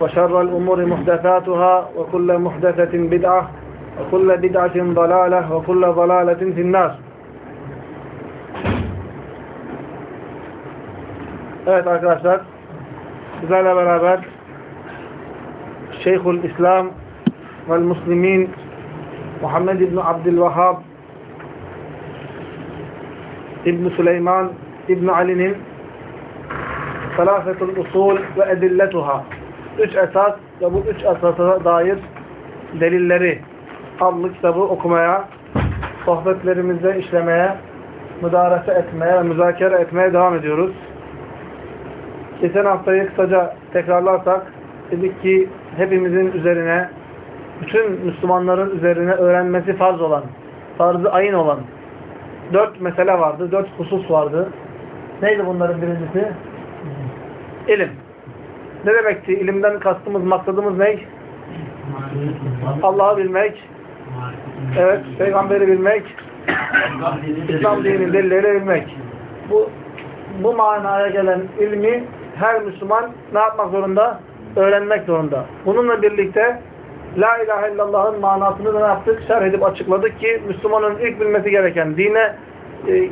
وشر الأمور محدثاتها وكل محدثة بدعة وكل بدعة ضلالة وكل ضلالة في الناس Evet arkadaşlar sizlerle beraber Şeyhül İslam ve Müslimin Muhammed İbni Abdülvahhab İbni Süleyman İbni Ali'nin Salafetul Usul ve Edilletuha Üç esas ve bu üç esasa dair delilleri adlı kitabı okumaya, sohbetlerimizde işlemeye, müdarese etmeye ve müzakere etmeye devam ediyoruz. Geçen haftayı kısaca tekrarlarsak dedik ki hepimizin üzerine, bütün Müslümanların üzerine öğrenmesi farz olan, farzı ayın olan dört mesele vardı, dört husus vardı. Neydi bunların birincisi? İlim. Ne demekti? İlimden kastımız, maksadımız ne? Allah'ı bilmek, evet, peygamberi bilmek, İslam dininin delilleri bilmek. Bu, bu manaya gelen ilmi her Müslüman ne yapmak zorunda? Öğrenmek zorunda. Bununla birlikte La ilahe illallah'ın manasını da ne yaptık? Şerh edip açıkladık ki Müslümanın ilk bilmesi gereken dine e,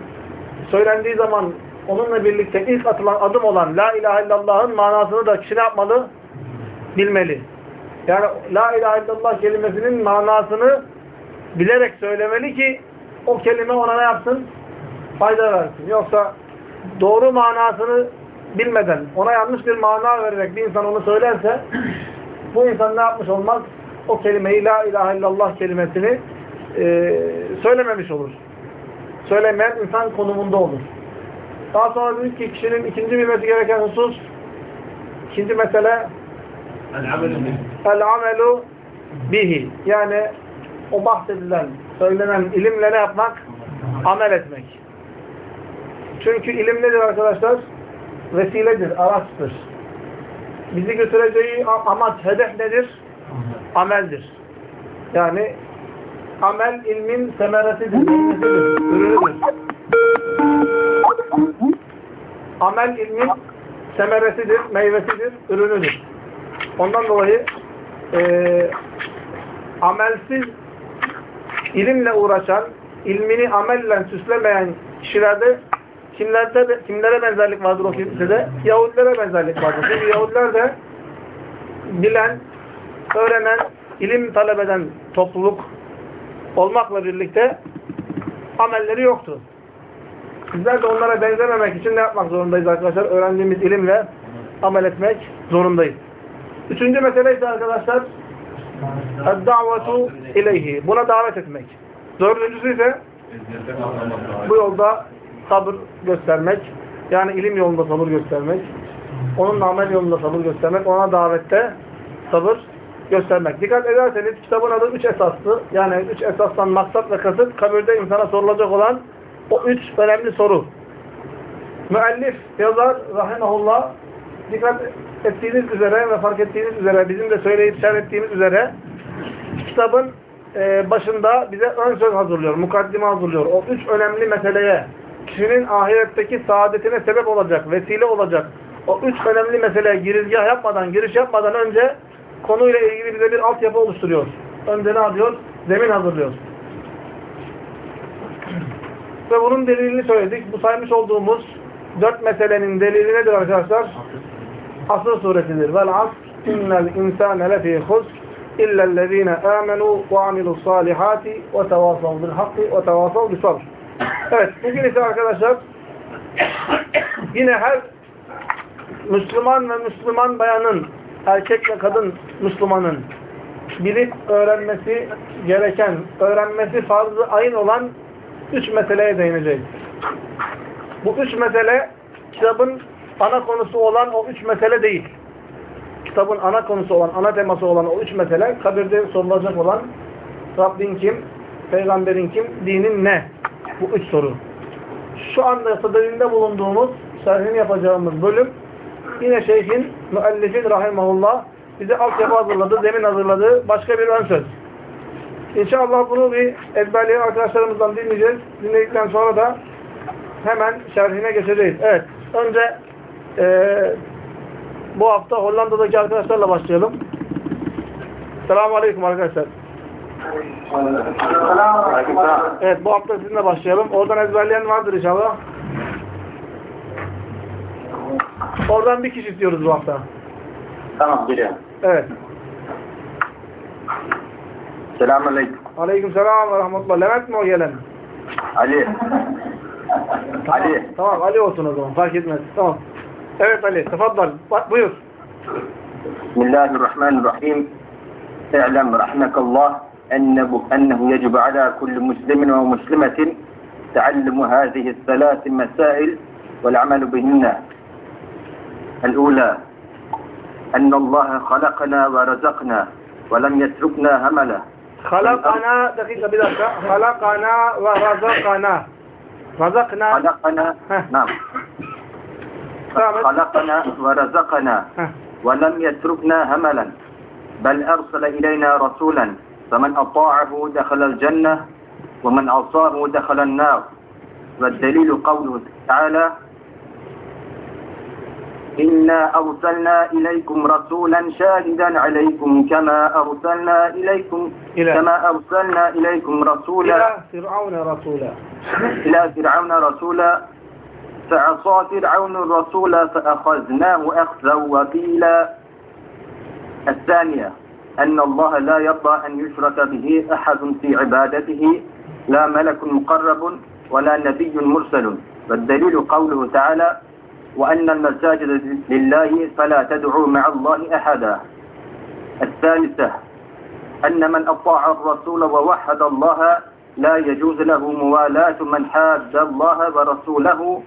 söylendiği zaman onunla birlikte ilk atılan adım olan La ilahe illallah'ın manasını da kişi yapmalı? Bilmeli. Yani La ilahe illallah kelimesinin manasını bilerek söylemeli ki o kelime ona ne yapsın? Fayda versin. Yoksa doğru manasını bilmeden, ona yanlış bir mana vererek bir insan onu söylerse bu insan ne yapmış olmaz? O kelimeyi La ilahe illallah kelimesini e, söylememiş olur. Söylemeyen insan konumunda olur. Daha sonra dedik ki kişinin ikinci bilmesi gereken husus ikinci mesele el-amelu bihi. Yani o bahsedilen, söylenen ilimle ne yapmak? Amel etmek. Çünkü ilim nedir arkadaşlar? Vesiledir, araçtır. Bizi götüreceği amaç, hedef nedir? Ameldir. Yani amel ilmin semeresidir, ürünüdür. Amel ilmin semeresidir, meyvesidir, ürünüdür. Ondan dolayı e, amelsiz ilimle uğraşan, ilmini amelle süslemeyen kişilerde kimlerde kimlere benzerlik vardır o kimsede? Yahudilere benzerlik vardır. Çünkü Yahudiler de bilen, öğrenen, ilim talep eden topluluk olmakla birlikte amelleri yoktu. Bizler de onlara benzememek için ne yapmak zorundayız arkadaşlar? Öğrendiğimiz ilimle amel etmek zorundayız. Üçüncü mesele ise arkadaşlar davetu ileyhi. Buna davet etmek. Dördüncüsü ise bu yolda sabır göstermek. Yani ilim yolunda sabır göstermek. Onun amel yolunda sabır göstermek. Ona davette sabır göstermek. Dikkat ederseniz kitabın adı üç esaslı. Yani üç esastan maksat ve kasıt kabirde insana sorulacak olan o üç önemli soru. Müellif yazar rahimahullah dikkat ettiğiniz üzere ve fark ettiğiniz üzere bizim de söyleyip şerh ettiğimiz üzere kitabın e, başında bize ön söz hazırlıyor, mukaddime hazırlıyor. O üç önemli meseleye kişinin ahiretteki saadetine sebep olacak, vesile olacak. O üç önemli meseleye girizgah yapmadan, giriş yapmadan önce konuyla ilgili bize bir altyapı oluşturuyor. Önce ne yapıyor? Zemin hazırlıyor ve bunun delilini söyledik. Bu saymış olduğumuz dört meselenin delili nedir arkadaşlar? Asır suresidir. Vel asr innel insane lefî husk illellezîne âmenû ve amilus salihâti ve tevâsav bil hakkı ve tevâsav bil sabr. Evet, bugün ise arkadaşlar yine her Müslüman ve Müslüman bayanın, erkek ve kadın Müslümanın bilip öğrenmesi gereken, öğrenmesi farzı ayın olan üç meseleye değineceğiz. Bu üç mesele kitabın ana konusu olan o üç mesele değil. Kitabın ana konusu olan, ana teması olan o üç mesele kabirde sorulacak olan Rabbin kim, peygamberin kim, dinin ne? Bu üç soru. Şu anda tedavinde bulunduğumuz, şerhini yapacağımız bölüm yine şeyhin, müellifin rahimahullah bize altyapı hazırladı, zemin hazırladı. Başka bir ön söz. İnşallah bunu bir ezberleyen arkadaşlarımızdan dinleyeceğiz. Dinledikten sonra da hemen şerhine geçeceğiz. Evet. Önce e, bu hafta Hollanda'daki arkadaşlarla başlayalım. Selamun Aleyküm arkadaşlar. Evet bu hafta sizinle başlayalım. Oradan ezberleyen vardır inşallah. Oradan bir kişi istiyoruz bu hafta. Tamam geliyorum. Evet. السلام عليكم. وعليكم السلام ورحمة الله. لا لمت يا لنا. علي. علي. تمام علي وصلنا o zaman fark etmez tamam evet Ali tefadal بسم الله الرحمن الرحيم. اعلم رحمك الله أنه, أنه يجب على كل مسلم ومسلمة تعلم هذه الثلاث مسائل والعمل بهن. الأولى أن الله خلقنا ورزقنا ولم يتركنا هملا. Bir dakika. Halakana ve razakana. Razakna. خلقنا. نعم. خلقنا ورزقنا. ولم يتركنا هملا بل أرسل إلينا رسولا فمن أطاعه دخل الجنة ومن عصاه دخل النار والدليل قوله تعالى إنا أرسلنا إليكم رسولا شاهدا عليكم كما أرسلنا إليكم إلى. كما أرسلنا إليكم رسولا İlâ Fir'aune Rasûlâ. إلى فرعون رسولا فعصى فرعون الرسول فأخذناه أخذا وكيلا الثانية أن الله لا يرضى أن يشرك به أحد في عبادته لا ملك مقرب ولا نبي مرسل والدليل قوله تعالى وأن المساجد لله فلا تدعوا مع الله أحدا. الثالثة أن من أطاع الرسول ووحد الله لا يجوز له موالاة من حاد الله ورسوله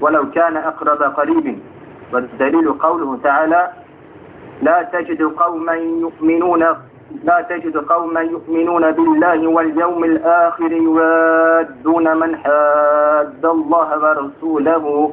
ولو كان أقرب قريب. والدليل قوله تعالى لا تجد قوما يؤمنون لا تجد قوما يؤمنون بالله واليوم الآخر يوادون من حاد الله ورسوله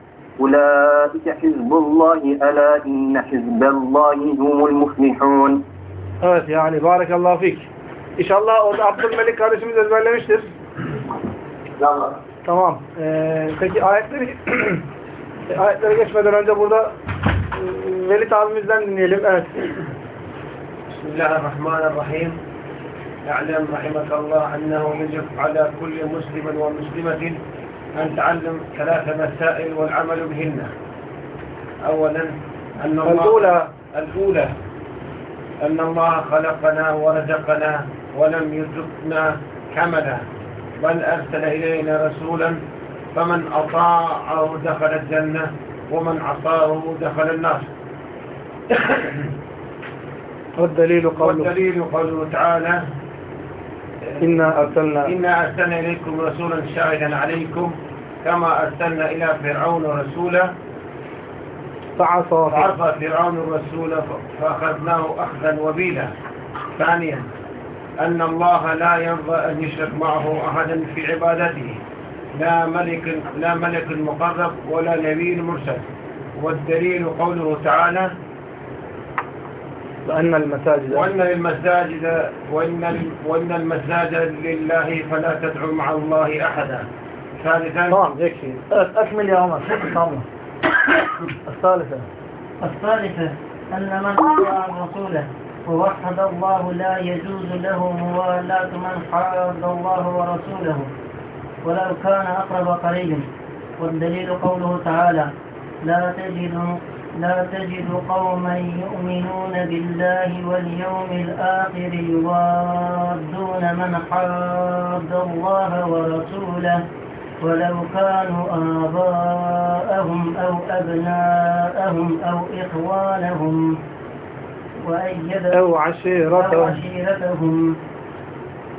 Ulaike hizbullahi ala inne hizballahi humul muflihun. Evet yani barakallahu fik. İnşallah orada Abdülmelik kardeşimiz ezberlemiştir. İnşallah. Tamam. Ee, peki ayetleri ayetlere geçmeden önce burada e, Velid abimizden dinleyelim. Evet. Bismillahirrahmanirrahim. E'lem rahimakallah ennehu yecib ala kulli muslimen ve muslimetin أن تعلم ثلاث مسائل والعمل بهن. أولا أن الله الأولى الأولى أن الله خلقنا ورزقنا ولم يتركنا كملا. بل أرسل إلينا رسولا فمن أطاعه دخل الجنة ومن عصاه دخل النار. والدليل قوله والدليل قوله تعالى إنا أرسلنا إنا أرسلنا إليكم رسولا شاهدا عليكم كما أرسلنا إلى فرعون رسولا. فعصى فعصى فرعون الرسول فأخذناه أخذا وبيلا. ثانيا أن الله لا يرضى أن يشرك معه أحدا في عبادته. لا ملك لا ملك مقرب ولا نبي مرسل. والدليل قوله تعالى وأن المساجد وأن المساجد وأن وأن المساجد لله فلا تدعوا مع الله أحدا. ثالثا tamam يكفي أكمل يا عمر. الثالثة. الثالثة أن من أطاع رسوله ووحد الله لا يجوز له موالاة من حاد الله ورسوله ولو كان أقرب قريب. والدليل قوله تعالى لا تجد لا تجد قوما يؤمنون بالله واليوم الآخر يوادون من حاد الله ورسوله ولو كانوا آباءهم أو أبناءهم أو إخوانهم وأيدهم أو أو عشيرته عشيرتهم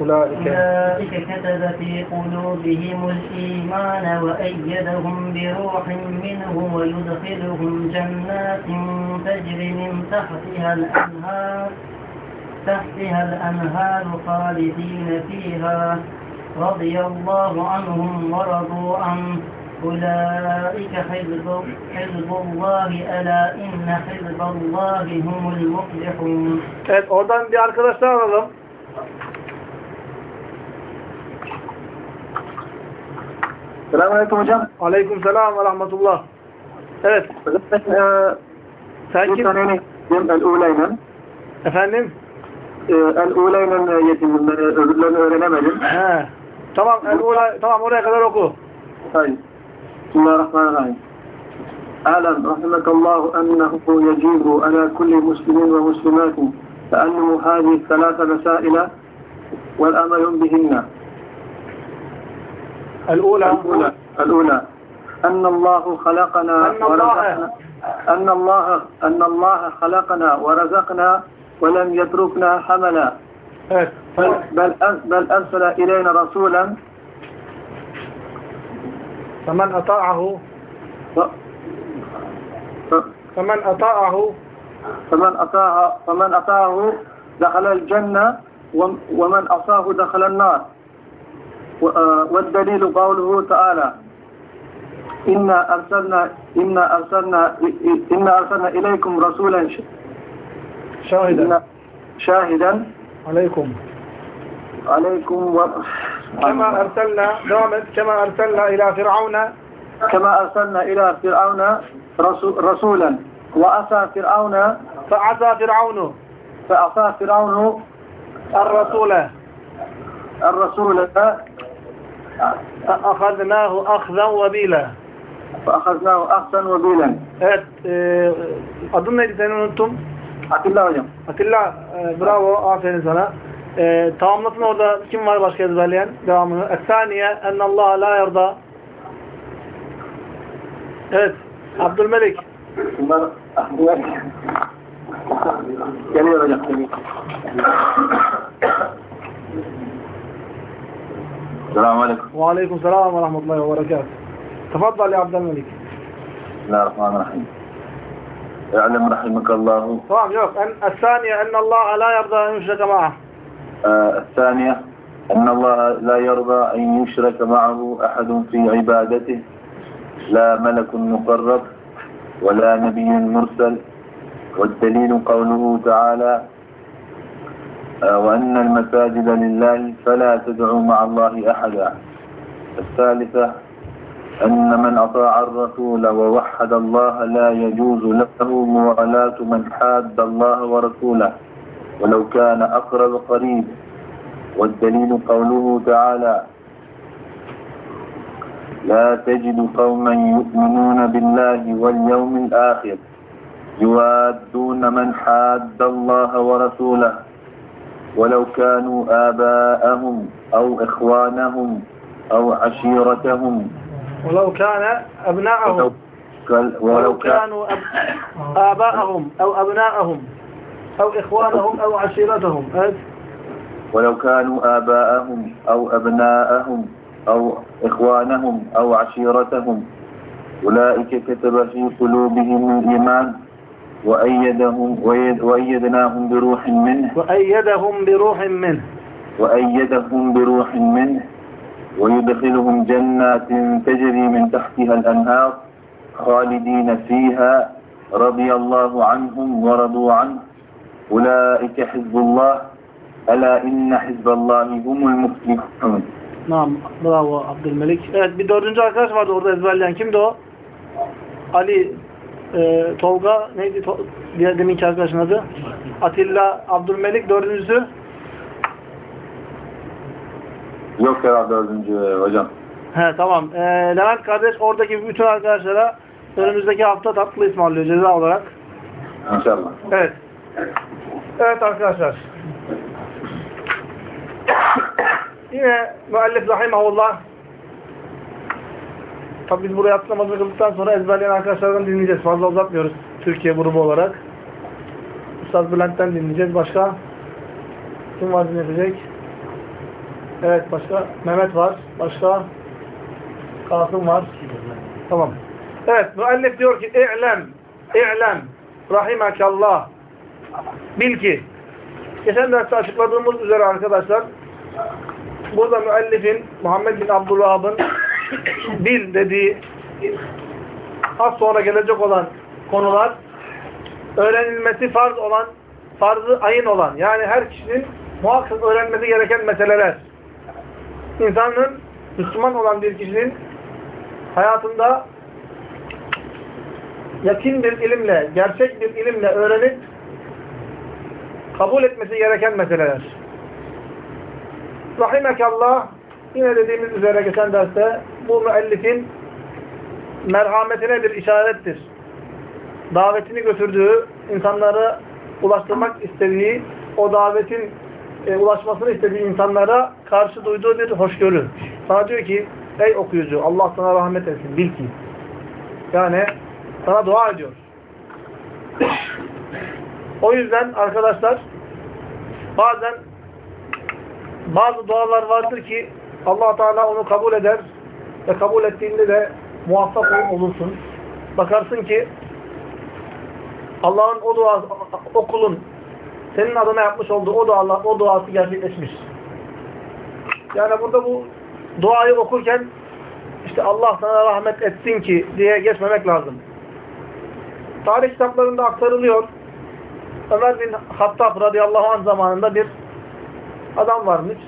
أولئك. أولئك كتب في قلوبهم الإيمان وأيدهم بروح منه ويدخلهم جنات تجري من تحتها الأنهار تحتها الأنهار خالدين فيها. رضي الله عنهم ورضوا عنه. أولئك حزب, حزب الله ألا إن حزب الله هم المفلحون. Evet oradan bir arkadaşlar alalım. Selamünaleyküm hocam. Aleyküm selam ve rahmetullah. Evet. E, Sen kim? el-ulayla. Efendim? E, el-ulayla yetimim. Ben öbürlerini öğrenemedim. He. Tamam, el tamam oraya kadar oku. طيب الرحمن الرحيم أعلم رحمك الله أنه يجب على كل مسلم ومسلمات تعلم هذه الثلاث مسائل والأمل بهن الأولى. الأولى. الأولى. أن الله خلقنا أن الله- ورزقنا أن الله أن الله خلقنا ورزقنا ولم يتركنا حملا. Evet. بل بل بل أرسل إلينا رسولا. فمن أطاعه فمن أطاعه فمن أطاع فمن أطاعه دخل الجنة وم- ومن عصاه دخل النار. والدليل قوله تعالى إنا أرسلنا إنا أرسلنا إنا أرسلنا إليكم رسولا شاهدا. شاهدا. عليكم. عليكم و... كما أرسلنا دوامت كما أرسلنا إلى فرعون. كما أرسلنا إلى فرعون رسو- رسولا. وأسى فرعون فعصى فرعون. فأعطى فرعون الرسول. الرسول. Ahadnahu ahzan ve bila. Ahadnahu ahzan. Evet. E, adın neydi seni unuttum. Atilla hocam. Atilla e, bravo. Aferin sana. E, tamamlasın orada kim var başka ezberleyen? Devamını. Esaniye ennallaha la yarda. Evet. Abdülmelik. Bunlar bunlar geliyor hocam. السلام عليكم. وعليكم السلام ورحمة الله وبركاته. تفضل يا عبد الملك. بسم الله الرحمن الرحيم. اعلم رحمك الله. طبعا شوف الثانية أن الله لا يرضى أن يشرك معه. آه الثانية أن الله لا يرضى أن يشرك معه أحد في عبادته. لا ملك مقرب ولا نبي مرسل. والدليل قوله تعالى وأن المساجد لله فلا تدعوا مع الله أحدا. الثالثة أن من أطاع الرسول ووحد الله لا يجوز له موالاة من حاد الله ورسوله ولو كان أقرب قريب والدليل قوله تعالى لا تجد قوما يؤمنون بالله واليوم الآخر يوادون من حاد الله ورسوله ولو كانوا آباءهم أو إخوانهم أو عشيرتهم ولو كان أبناءهم ولو, كان- ولو ولو كان كانوا. آباءهم أو أبناءهم أو إخوانهم أو عشيرتهم. ولو كانوا آباءهم أو أبناءهم أو إخوانهم أو عشيرتهم أولئك كتب في قلوبهم الإيمان وأيدهم وأيد وأيدناهم بروح منه وأيدهم بروح منه وأيدهم بروح منه ويدخلهم جنات تجري من تحتها الأنهار خالدين فيها رضي الله عنهم ورضوا عنه أولئك حزب الله ألا إن حزب الله هم المفلحون Tamam. Bravo Abdülmelik. Evet bir dördüncü arkadaş vardı orada ezberleyen. Kimdi o? Ali e, Tolga neydi to, diğer deminki arkadaşın adı? Atilla Abdülmelik dördüncüsü. Yok herhalde dördüncü hocam. He tamam. E, Levent kardeş oradaki bütün arkadaşlara önümüzdeki hafta tatlı ısmarlıyor ceza olarak. İnşallah. Evet. Evet arkadaşlar. Yine müellif rahimahullah Tabi biz buraya atlı namazını kıldıktan sonra ezberleyen arkadaşlardan dinleyeceğiz. Fazla uzatmıyoruz Türkiye grubu olarak. Üstad Bülent'ten dinleyeceğiz. Başka? Kim var dinletecek? Evet başka? Mehmet var. Başka? Kasım var. Tamam. Evet müellif diyor ki İ'lem, İ'lem rahimakallah bil ki geçen derste açıkladığımız üzere arkadaşlar burada müellifin Muhammed bin Abdülvahab'ın bil dediği az sonra gelecek olan konular öğrenilmesi farz olan farzı ayın olan yani her kişinin muhakkak öğrenmesi gereken meseleler insanın Müslüman olan bir kişinin hayatında yakin bir ilimle, gerçek bir ilimle öğrenip kabul etmesi gereken meseleler. Rahimekallah yine dediğimiz üzere geçen derste bu müellifin merhametine bir işarettir. Davetini götürdüğü, insanlara ulaştırmak istediği, o davetin e, ulaşmasını istediği insanlara karşı duyduğu bir hoşgörü. Sana diyor ki, ey okuyucu Allah sana rahmet etsin, bil ki. Yani sana dua ediyor. O yüzden arkadaşlar bazen bazı dualar vardır ki allah Teala onu kabul eder ve kabul ettiğinde de muvaffak olursun. Bakarsın ki Allah'ın o duası, o kulun senin adına yapmış olduğu o, dualar, o duası gerçekleşmiş. Yani burada bu duayı okurken işte Allah sana rahmet etsin ki diye geçmemek lazım. Tarih kitaplarında aktarılıyor. Ömer bin Hattab radıyallahu anh zamanında bir adam varmış.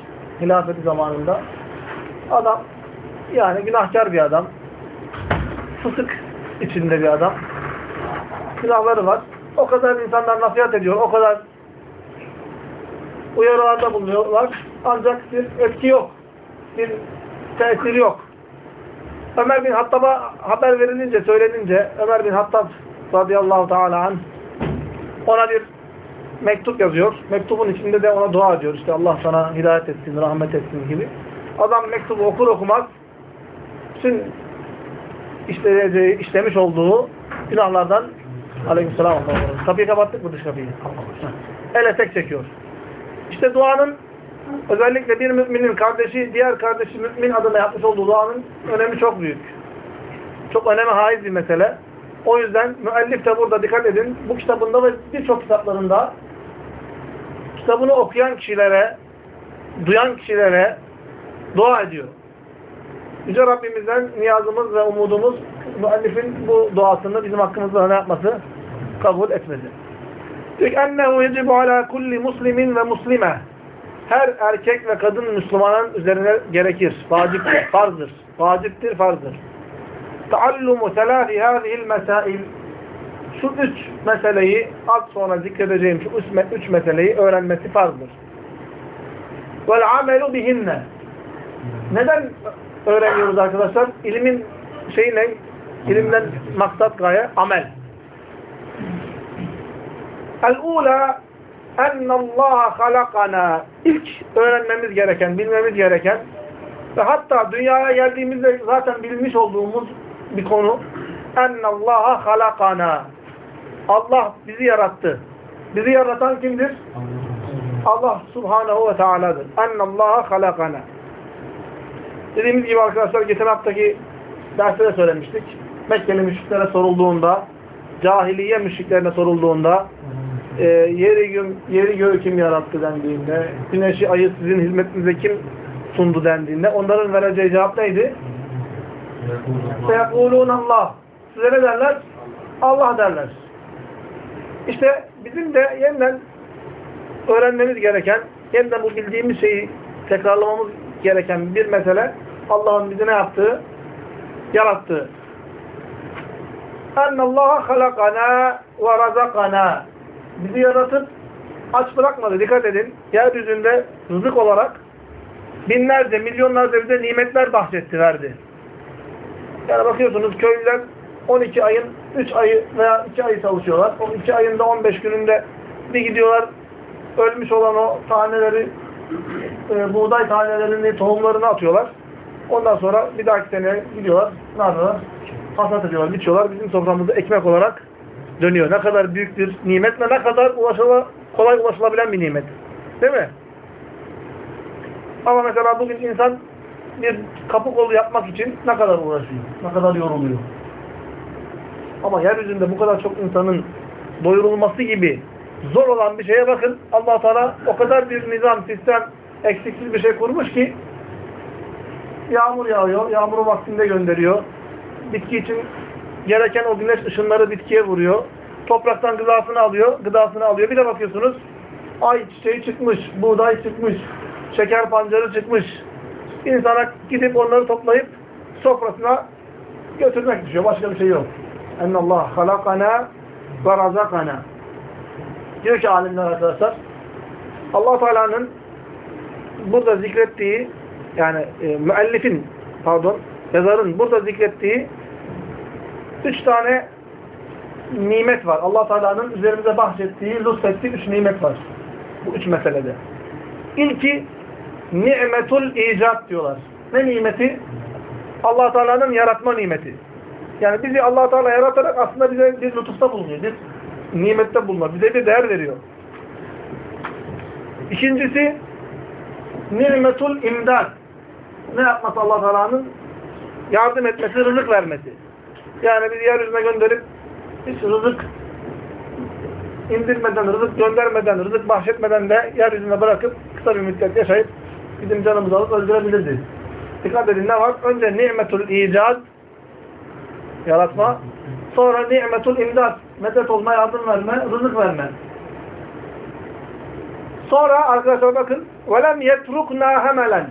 Hilafeti zamanında. Adam yani günahkar bir adam. Fısık içinde bir adam. Günahları var. O kadar insanlar nasihat ediyor. O kadar uyarılarda bulunuyorlar. Ancak bir etki yok. Bir tesiri yok. Ömer bin Hattab'a haber verilince, söylenince Ömer bin Hattab radıyallahu teala anh ona bir mektup yazıyor. Mektubun içinde de ona dua ediyor. İşte Allah sana hidayet etsin, rahmet etsin gibi. Adam mektubu okur okumaz bütün işleyeceği, işlemiş olduğu günahlardan aleykümselam kapıyı kapattık mı dış kapıyı? Ele tek çekiyor. İşte duanın özellikle bir müminin kardeşi, diğer kardeşi mümin adına yapmış olduğu duanın önemi çok büyük. Çok öneme haiz bir mesele. O yüzden müellif de burada dikkat edin. Bu kitabında ve birçok kitaplarında kitabını okuyan kişilere, duyan kişilere dua ediyor. Yüce Rabbimizden niyazımız ve umudumuz müellifin bu duasını bizim hakkımızda ne yapması? Kabul etmesi. Diyor ki ennehu yecibu ala kulli muslimin ve muslime her erkek ve kadın Müslümanın üzerine gerekir. Vaciptir, farzdır. Vaciptir, farzdır. Taallumu selâfi hâzihil mesail şu üç meseleyi az sonra zikredeceğim şu üç, üç meseleyi öğrenmesi farzdır. Vel amelu bihinne neden öğreniyoruz arkadaşlar? İlimin şeyi ne? İlimden maksat gaye amel. El-ula ennallaha halakana ilk öğrenmemiz gereken, bilmemiz gereken ve hatta dünyaya geldiğimizde zaten bilmiş olduğumuz bir konu ennallaha halakana Allah bizi yarattı. Bizi yaratan kimdir? Allah subhanehu ve teala'dır. Ennallaha halakana Dediğimiz gibi arkadaşlar geçen haftaki derste de söylemiştik. Mekkeli müşriklere sorulduğunda, cahiliye müşriklerine sorulduğunda, e, yeri, gün, yeri göğü kim yarattı dendiğinde, güneşi, ayı sizin hizmetinize kim sundu dendiğinde, onların vereceği cevap neydi? Seyekulûn Allah. Size ne derler? Allah derler. İşte bizim de yeniden öğrenmemiz gereken, yeniden bu bildiğimiz şeyi tekrarlamamız gereken bir mesele Allah'ın bizi ne yaptığı? Yarattığı. Ennallaha halakana ve razakana. Bizi yaratıp aç bırakmadı. Dikkat edin. Yeryüzünde rızık olarak binlerce, milyonlarca bize nimetler bahşetti, verdi. Yani bakıyorsunuz köylüler 12 ayın 3 ayı veya 2 ayı çalışıyorlar. O 2 ayında 15 gününde bir gidiyorlar ölmüş olan o taneleri e, buğday tanelerini, tohumlarını atıyorlar. Ondan sonra bir dahaki sene gidiyorlar. Ne yapıyorlar? Hasat ediyorlar, biçiyorlar. Bizim soframızda ekmek olarak dönüyor. Ne kadar büyük bir nimet ve ne kadar ulaşıla, kolay ulaşılabilen bir nimet. Değil mi? Ama mesela bugün insan bir kapı kolu yapmak için ne kadar uğraşıyor, ne kadar yoruluyor. Ama yeryüzünde bu kadar çok insanın doyurulması gibi zor olan bir şeye bakın. allah Teala o kadar bir nizam, sistem, eksiksiz bir şey kurmuş ki yağmur yağıyor, yağmuru vaktinde gönderiyor. Bitki için gereken o güneş ışınları bitkiye vuruyor. Topraktan gıdasını alıyor, gıdasını alıyor. Bir de bakıyorsunuz ay çiçeği çıkmış, buğday çıkmış, şeker pancarı çıkmış. İnsana gidip onları toplayıp sofrasına götürmek düşüyor. Başka bir şey yok. Ennallah halakana ve razakana. Diyor ki alimler arkadaşlar allah Teala'nın burada zikrettiği yani e, müellifin pardon yazarın burada zikrettiği üç tane nimet var. allah Teala'nın üzerimize bahsettiği, lütfettiği üç nimet var. Bu üç meselede. İlki nimetul icat diyorlar. Ne nimeti? allah Teala'nın yaratma nimeti. Yani bizi allah Teala yaratarak aslında bize bir lütufta bulunuyor. Bir nimette bulunuyor. Bize bir değer veriyor. İkincisi nimetul imdad Ne yapması allah Teala'nın? Yardım etmesi, rızık vermesi. Yani bizi yeryüzüne gönderip hiç rızık indirmeden, rızık göndermeden, rızık bahşetmeden de yeryüzüne bırakıp kısa bir müddet yaşayıp bizim canımızı alıp öldürebilirdi. Dikkat edin ne var? Önce nimetul icad yaratma. Sonra nimetul imdad medet olma, yardım verme, rızık verme. Sonra arkadaşlar bakın وَلَمْ يَتْرُكْنَا هَمَلًا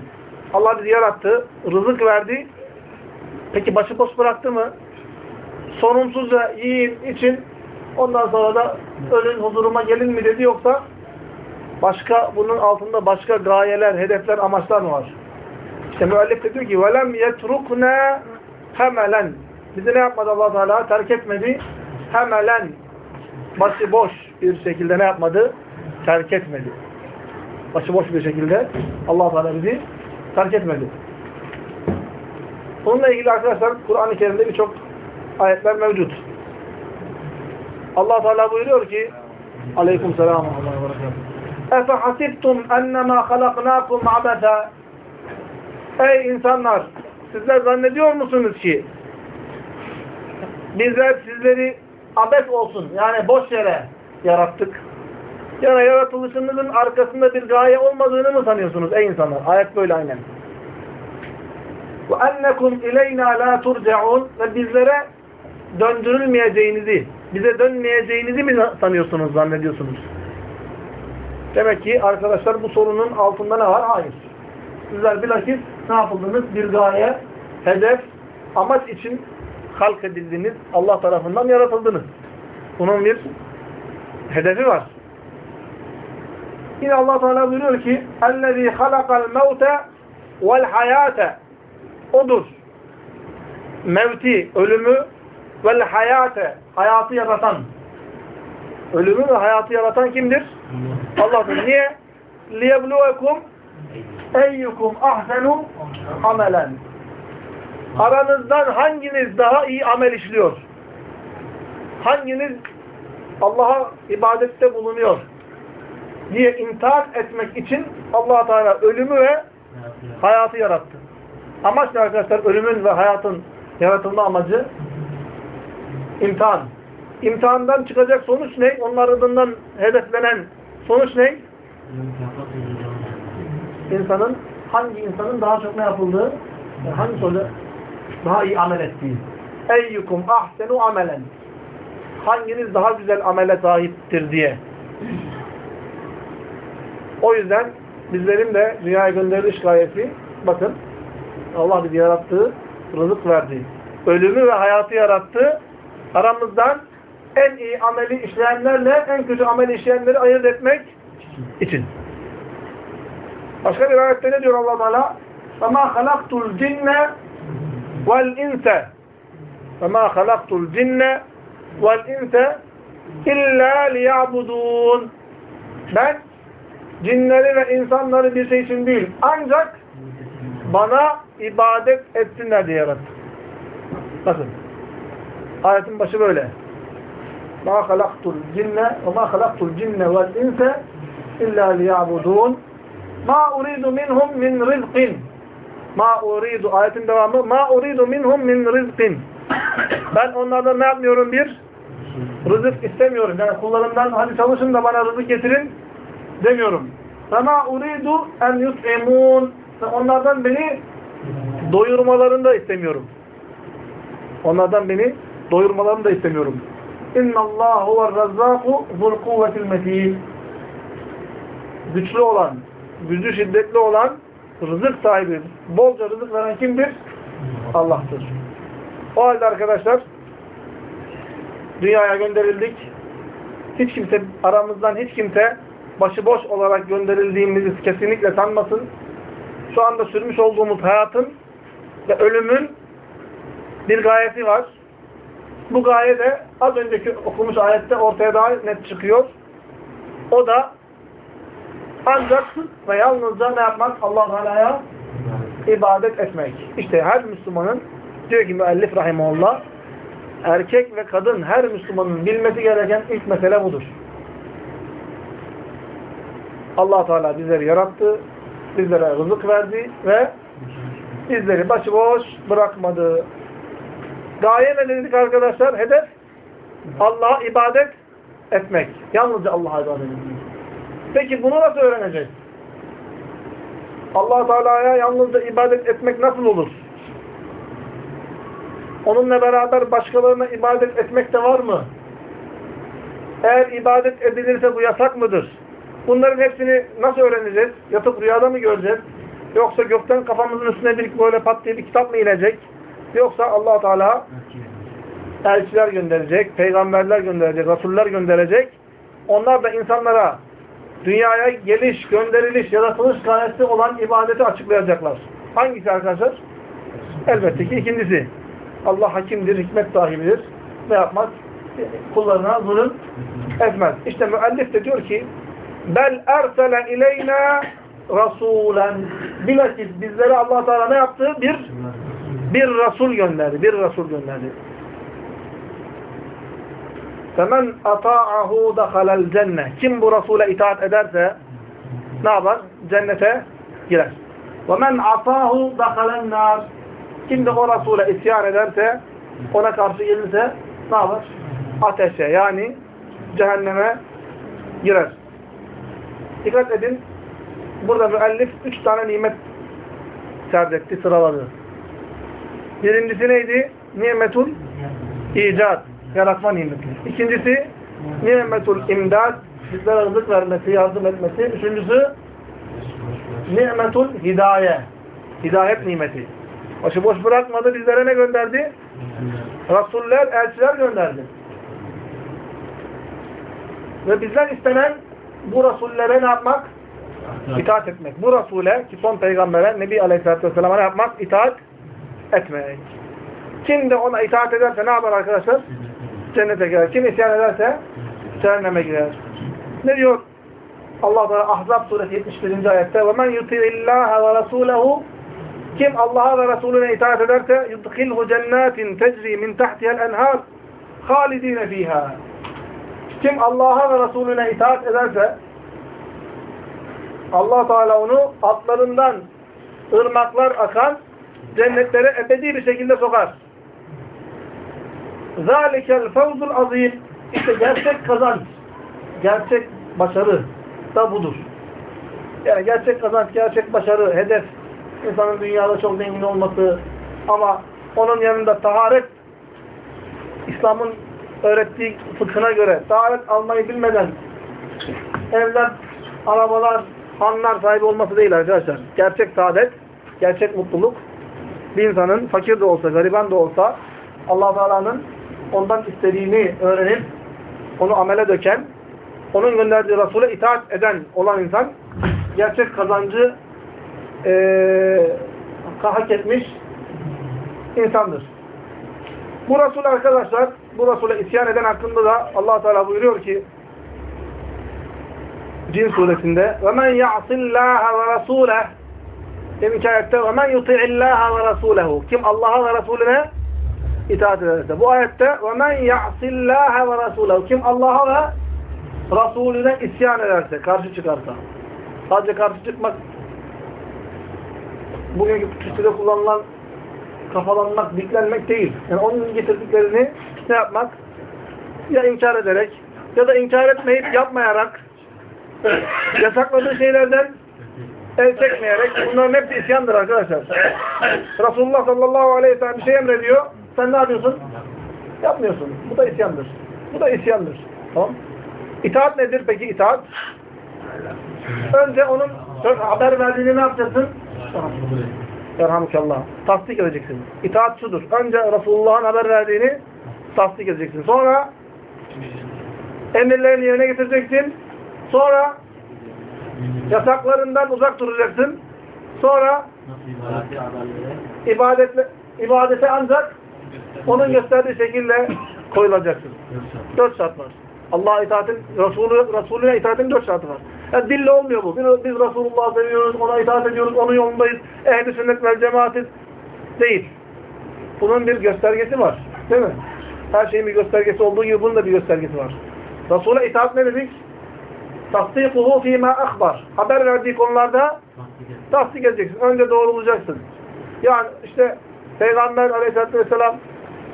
Allah bizi yarattı, rızık verdi. Peki başı boş bıraktı mı? Sorumsuzca yiyin, için ondan sonra da ölün huzuruma gelin mi dedi yoksa başka bunun altında başka gayeler, hedefler, amaçlar mı var? İşte müellif de diyor ki velem yetrukna hemelen. Bizi ne yapmadı Allah Teala? Terk etmedi. Hemelen başı boş bir şekilde ne yapmadı? Terk etmedi. Başı boş bir şekilde Allah Teala bizi terk etmedi. Bununla ilgili arkadaşlar Kur'an-ı Kerim'de birçok ayetler mevcut. allah Teala buyuruyor ki Aleyküm selam. Efe hasibtum ennemâ halaknâkum abetâ Ey insanlar! Sizler zannediyor musunuz ki bizler sizleri abes olsun yani boş yere yarattık. Yani yaratılışınızın arkasında bir gaye olmadığını mı sanıyorsunuz ey insanlar? Ayet böyle aynen. وَاَنَّكُمْ اِلَيْنَا لَا تُرْجَعُونَ Ve bizlere döndürülmeyeceğinizi, bize dönmeyeceğinizi mi sanıyorsunuz, zannediyorsunuz? Demek ki arkadaşlar bu sorunun altında ne var? Hayır. Sizler bilakis ne yapıldınız? Bir gaye, hedef, amaç için halk edildiniz. Allah tarafından yaratıldınız. Bunun bir hedefi var. Yine Allah Teala buyuruyor ki: "Ellezî halakal mevte vel hayate." Odur. Mevti, ölümü vel hayate, hayatı yaratan. Ölümü ve hayatı yaratan kimdir? Allah'tır. Niye? لِيَبْلُوَكُمْ اَيُّكُمْ ahsenu amelen. Aranızdan hanginiz daha iyi amel işliyor? Hanginiz Allah'a ibadette bulunuyor? Diye imtihan etmek için allah Teala ölümü ve hayatı yarattı. Amaç ne arkadaşlar? Ölümün ve hayatın yaratılma amacı imtihan. İmtihandan çıkacak sonuç ne? Onlardan hedeflenen sonuç ne? İnsanın, hangi insanın daha çok ne yapıldığı, hangi soru daha iyi amel ettiği. Eyyukum ahsenu amelen. Hanginiz daha güzel amele sahiptir diye. O yüzden bizlerin de dünyaya gönderiliş gayesi bakın Allah bizi yarattı, rızık verdi. Ölümü ve hayatı yarattı. Aramızdan en iyi ameli işleyenlerle en kötü ameli işleyenleri ayırt etmek için. Başka bir ayette ne diyor Allah Teala? فَمَا خَلَقْتُ الْجِنَّ وَالْاِنْسَ فَمَا خَلَقْتُ الْجِنَّ وَالْاِنْسَ اِلَّا لِيَعْبُدُونَ Ben cinleri ve insanları bir şey için değil. Ancak bana ibadet etsinler diye yarattı. Bakın. Ayetin başı böyle. Ma halaktul cinne ve ma halaktul cinne vel inse illa liyabudun ma uridu minhum min rizqin ma uridu ayetin devamı ma uridu minhum min rizqin ben onlardan ne yapmıyorum bir rızık istemiyorum. Yani kullarımdan hadi çalışın da bana rızık getirin demiyorum. Fema uridu en yut'imun. Onlardan beni doyurmalarını da istemiyorum. Onlardan beni doyurmalarını da istemiyorum. İnna Allah huve'r razzaku zul kuvvetil metin. Güçlü olan, gücü şiddetli olan, rızık sahibi, bolca rızık veren kimdir? Allah'tır. O halde arkadaşlar, dünyaya gönderildik. Hiç kimse, aramızdan hiç kimse başıboş olarak gönderildiğimizi kesinlikle sanmasın. Şu anda sürmüş olduğumuz hayatın ve ölümün bir gayesi var. Bu gaye de az önceki okumuş ayette ortaya daha net çıkıyor. O da ancak ve yalnızca ne yapmak? allah Teala'ya ibadet etmek. İşte her Müslümanın diyor ki müellif rahimahullah erkek ve kadın her Müslümanın bilmesi gereken ilk mesele budur. Allah Teala bizleri yarattı, bizlere rızık verdi ve bizleri başıboş bırakmadı. Gaye ne dedik arkadaşlar? Hedef Allah'a ibadet etmek. Yalnızca Allah'a ibadet etmek. Peki bunu nasıl öğreneceğiz? allah Teala'ya yalnızca ibadet etmek nasıl olur? Onunla beraber başkalarına ibadet etmek de var mı? Eğer ibadet edilirse bu yasak mıdır? Bunların hepsini nasıl öğreneceğiz? Yatıp rüyada mı göreceğiz? Yoksa gökten kafamızın üstüne bir böyle pat diye bir kitap mı inecek? Yoksa allah Teala elçiler gönderecek, peygamberler gönderecek, rasuller gönderecek. Onlar da insanlara dünyaya geliş, gönderiliş, yaratılış gayesi olan ibadeti açıklayacaklar. Hangisi arkadaşlar? Elbette ki ikincisi. Allah hakimdir, hikmet sahibidir. Ne yapmaz? Kullarına zulüm etmez. İşte müellif de diyor ki bel ersele ileyna rasulen bilakis bizlere allah Teala ne yaptı? Bir bir Resul gönderdi. Bir Resul gönderdi. Femen ata'ahu dakhalel cenne. Kim bu Resul'e itaat ederse ne yapar? Cennete girer. Ve men atahu dakhalen nar. Kim de o Resul'e isyan ederse, ona karşı gelirse ne yapar? Ateşe yani cehenneme girer. Dikkat edin. Burada müellif üç tane nimet serdetti, sıraladı. Birincisi neydi? Nimetul icat. Yaratma nimeti. İkincisi nimetul imdad. Bizlere rızık vermesi, yardım etmesi. Üçüncüsü nimetul hidaye. Hidayet nimeti. Başı boş bırakmadı. Bizlere ne gönderdi? Rasuller, elçiler gönderdi. Ve bizden istenen bu Resullere ne yapmak? İtaat etmek. Bu Resul'e ki son peygambere Nebi Aleyhisselatü Vesselam'a ne yapmak? İtaat etmek. Kim de ona itaat ederse ne yapar arkadaşlar? Cennete girer. Kim isyan ederse cehenneme girer. Ne diyor? Allah Teala Ahzab suresi 71. ayette ve men yuti'illaha ve rasulehu kim Allah'a ve Resulüne itaat ederse yudhilhu cennetin tecri min tahtiha'l enhar halidine fiha. Kim Allah'a ve Resulüne itaat ederse allah Teala onu altlarından ırmaklar akan cennetlere ebedi bir şekilde sokar. ذَٰلِكَ الْفَوْزُ azim İşte gerçek kazanç, gerçek başarı da budur. Yani gerçek kazanç, gerçek başarı, hedef, insanın dünyada çok zengin olması ama onun yanında taharet, İslam'ın öğrettiği fıkhına göre taharet almayı bilmeden evler, arabalar, hanlar sahibi olması değil arkadaşlar. Gerçek saadet, gerçek mutluluk bir insanın fakir de olsa, gariban da olsa allah Teala'nın ondan istediğini öğrenip onu amele döken, onun gönderdiği Resul'e itaat eden olan insan gerçek kazancı eee hak etmiş insandır. Bu Resul arkadaşlar, bu Resul'e isyan eden hakkında da allah Teala buyuruyor ki Cin suresinde وَمَنْ يَعْصِ اللّٰهَ وَرَسُولَهُ Deminki ayette وَمَنْ يُطِعِ اللّٰهَ وَرَسُولَهُ Kim Allah'a ve Resulüne itaat ederse. Bu ayette وَمَنْ يَعْصِ اللّٰهَ وَرَسُولَهُ Kim Allah'a ve Resulüne isyan ederse, karşı çıkarsa. Sadece karşı çıkmak bugünkü Türkçe'de kullanılan kafalanmak, diklenmek değil. Yani onun getirdiklerini ne yapmak? Ya inkar ederek ya da inkar etmeyip yapmayarak yasakladığı şeylerden el çekmeyerek bunların hepsi isyandır arkadaşlar. Resulullah sallallahu aleyhi ve sellem bir şey emrediyor. Sen ne yapıyorsun? Yapmıyorsun. Bu da isyandır. Bu da isyandır. Tamam. İtaat nedir peki itaat? Önce onun haber verdiğini ne yapacaksın? Erhamukallah. Tasdik edeceksin. İtaat şudur. Önce Resulullah'ın haber verdiğini tasdik edeceksin. Sonra emirlerini yerine getireceksin. Sonra yasaklarından uzak duracaksın. Sonra ibadetle, ibadete ancak onun gösterdiği şekilde koyulacaksın. Dört şart var. Allah'a itaatin, Resulü, Resulüne itaatin dört şartı var. Yani dille olmuyor bu. Biz, biz Resulullah'ı seviyoruz, ona itaat ediyoruz, onun yolundayız. Ehl-i sünnet vel cemaatiz. Değil. Bunun bir göstergesi var. Değil mi? Her şeyin bir göstergesi olduğu gibi bunun da bir göstergesi var. Resul'e itaat ne dedik? Tasdikuhu fîmâ akbar. Haber verdiği konularda tasdik edeceksin. Önce doğrulayacaksın. Yani işte Peygamber aleyhissalatü vesselam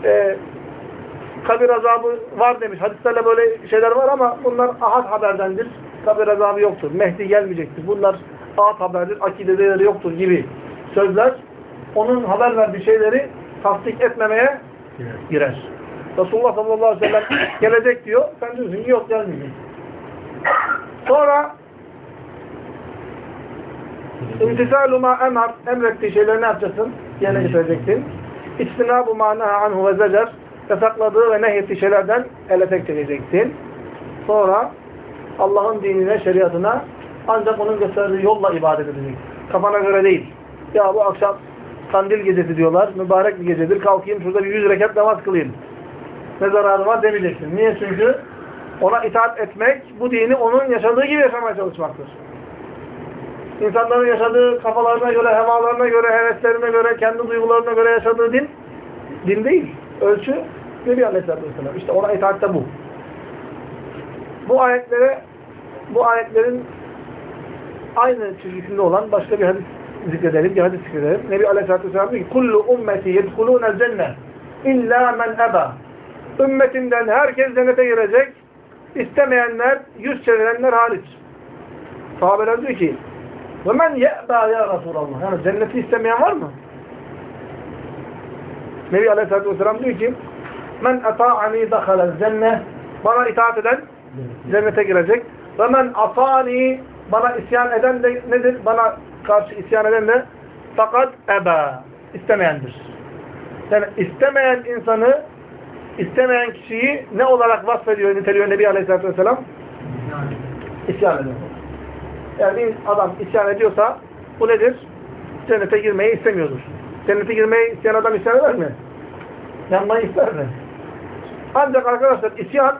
e, kabir azabı var demiş. Hadislerle böyle şeyler var ama bunlar ahad haberdendir. Kabir azabı yoktur. Mehdi gelmeyecektir. Bunlar ahad haberdir. Akideleri yoktur gibi sözler onun haber verdiği şeyleri tasdik etmemeye girer. Resulullah sallallahu aleyhi ve sellem gelecek diyor. Sen diyorsun ki yok gelmeyecek. Sonra İmtisalu ma emar emrettiği şeyleri ne yapacaksın? Yerine getireceksin. İçtinabu ma neha anhu ve zecer yasakladığı ve nehyettiği şeylerden ele çekeceksin. Sonra Allah'ın dinine, şeriatına ancak onun gösterdiği yolla ibadet edeceksin. Kafana göre değil. Ya bu akşam kandil gecesi diyorlar. Mübarek bir gecedir. Kalkayım şurada bir yüz rekat namaz kılayım. Ne zararı var demeyeceksin. Niye? Çünkü ona itaat etmek, bu dini onun yaşadığı gibi yaşamaya çalışmaktır. İnsanların yaşadığı kafalarına göre, hemalarına göre, heveslerine göre, kendi duygularına göre yaşadığı din, din değil. Ölçü Nebi Aleyhisselatü Vesselam. İşte ona itaat de bu. Bu ayetlere, bu ayetlerin aynı çizgisinde olan başka bir hadis zikredelim, bir hadis zikredelim. Nebi Aleyhisselatü Vesselam diyor ki, Kullu ummeti yedkulûnel cennet illa men eba. Ümmetinden herkes cennete girecek. İstemeyenler, yüz çevirenler hariç. Sahabeler diyor ki, ve men ye'ba ya Resulallah. Yani cenneti istemeyen var mı? Nebi Aleyhisselatü Vesselam diyor ki, men eta'ani dakhalel cennet. Bana itaat eden cennete girecek. Ve men bana isyan eden de nedir? Bana karşı isyan eden de fakat eba. İstemeyendir. Yani istemeyen insanı istemeyen kişiyi ne olarak vasfediyor, niteliyor Nebi Aleyhisselatü Vesselam? İsyan ediyor. Yani bir adam isyan ediyorsa bu nedir? Cennete girmeyi istemiyordur. Cennete girmeyi isteyen adam isyan eder mi? Yanmayı ister mi? Ancak arkadaşlar isyan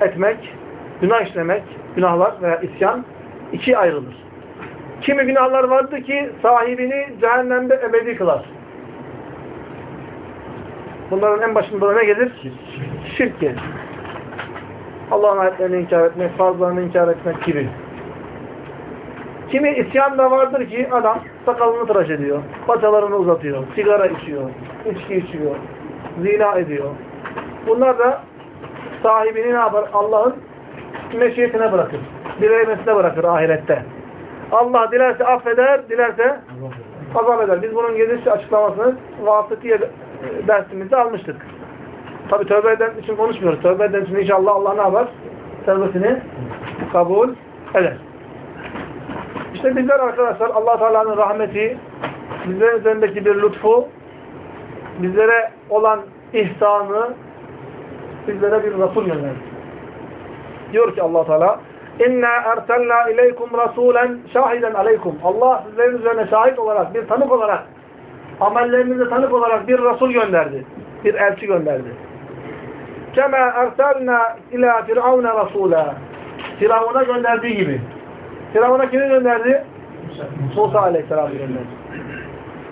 etmek, günah işlemek, günahlar veya isyan ikiye ayrılır. Kimi günahlar vardır ki sahibini cehennemde ebedi kılar. Bunların en başında ne gelir? Şirk gelir. Allah'ın ayetlerini inkar etmek, farzlarını inkar etmek gibi. Kimi isyan da vardır ki adam sakalını tıraş ediyor, paçalarını uzatıyor, sigara içiyor, içki içiyor, zina ediyor. Bunlar da sahibini ne yapar? Allah'ın meşiyetine bırakır. Dilemesine bırakır ahirette. Allah dilerse affeder, dilerse azap eder. Biz bunun geniş açıklamasını vasıtiye dersimizde almıştık. Tabi tövbe eden için konuşmuyoruz. Tövbe eden için inşallah Allah ne yapar? Tövbesini kabul eder. İşte bizler arkadaşlar allah Teala'nın rahmeti, bizlerin üzerindeki bir lütfu, bizlere olan ihsanı, bizlere bir Resul gönderdi. Diyor ki allah Teala, İnna erselna ileykum rasulen şahiden aleykum. Allah sizlerin üzerine şahit olarak, bir tanık olarak, amellerinize tanık olarak bir Resul gönderdi. Bir elçi gönderdi. Kema erselna ila firavuna rasula. Firavuna gönderdiği gibi. Firavuna kimi gönderdi? Musa aleyhisselam'ı gönderdi.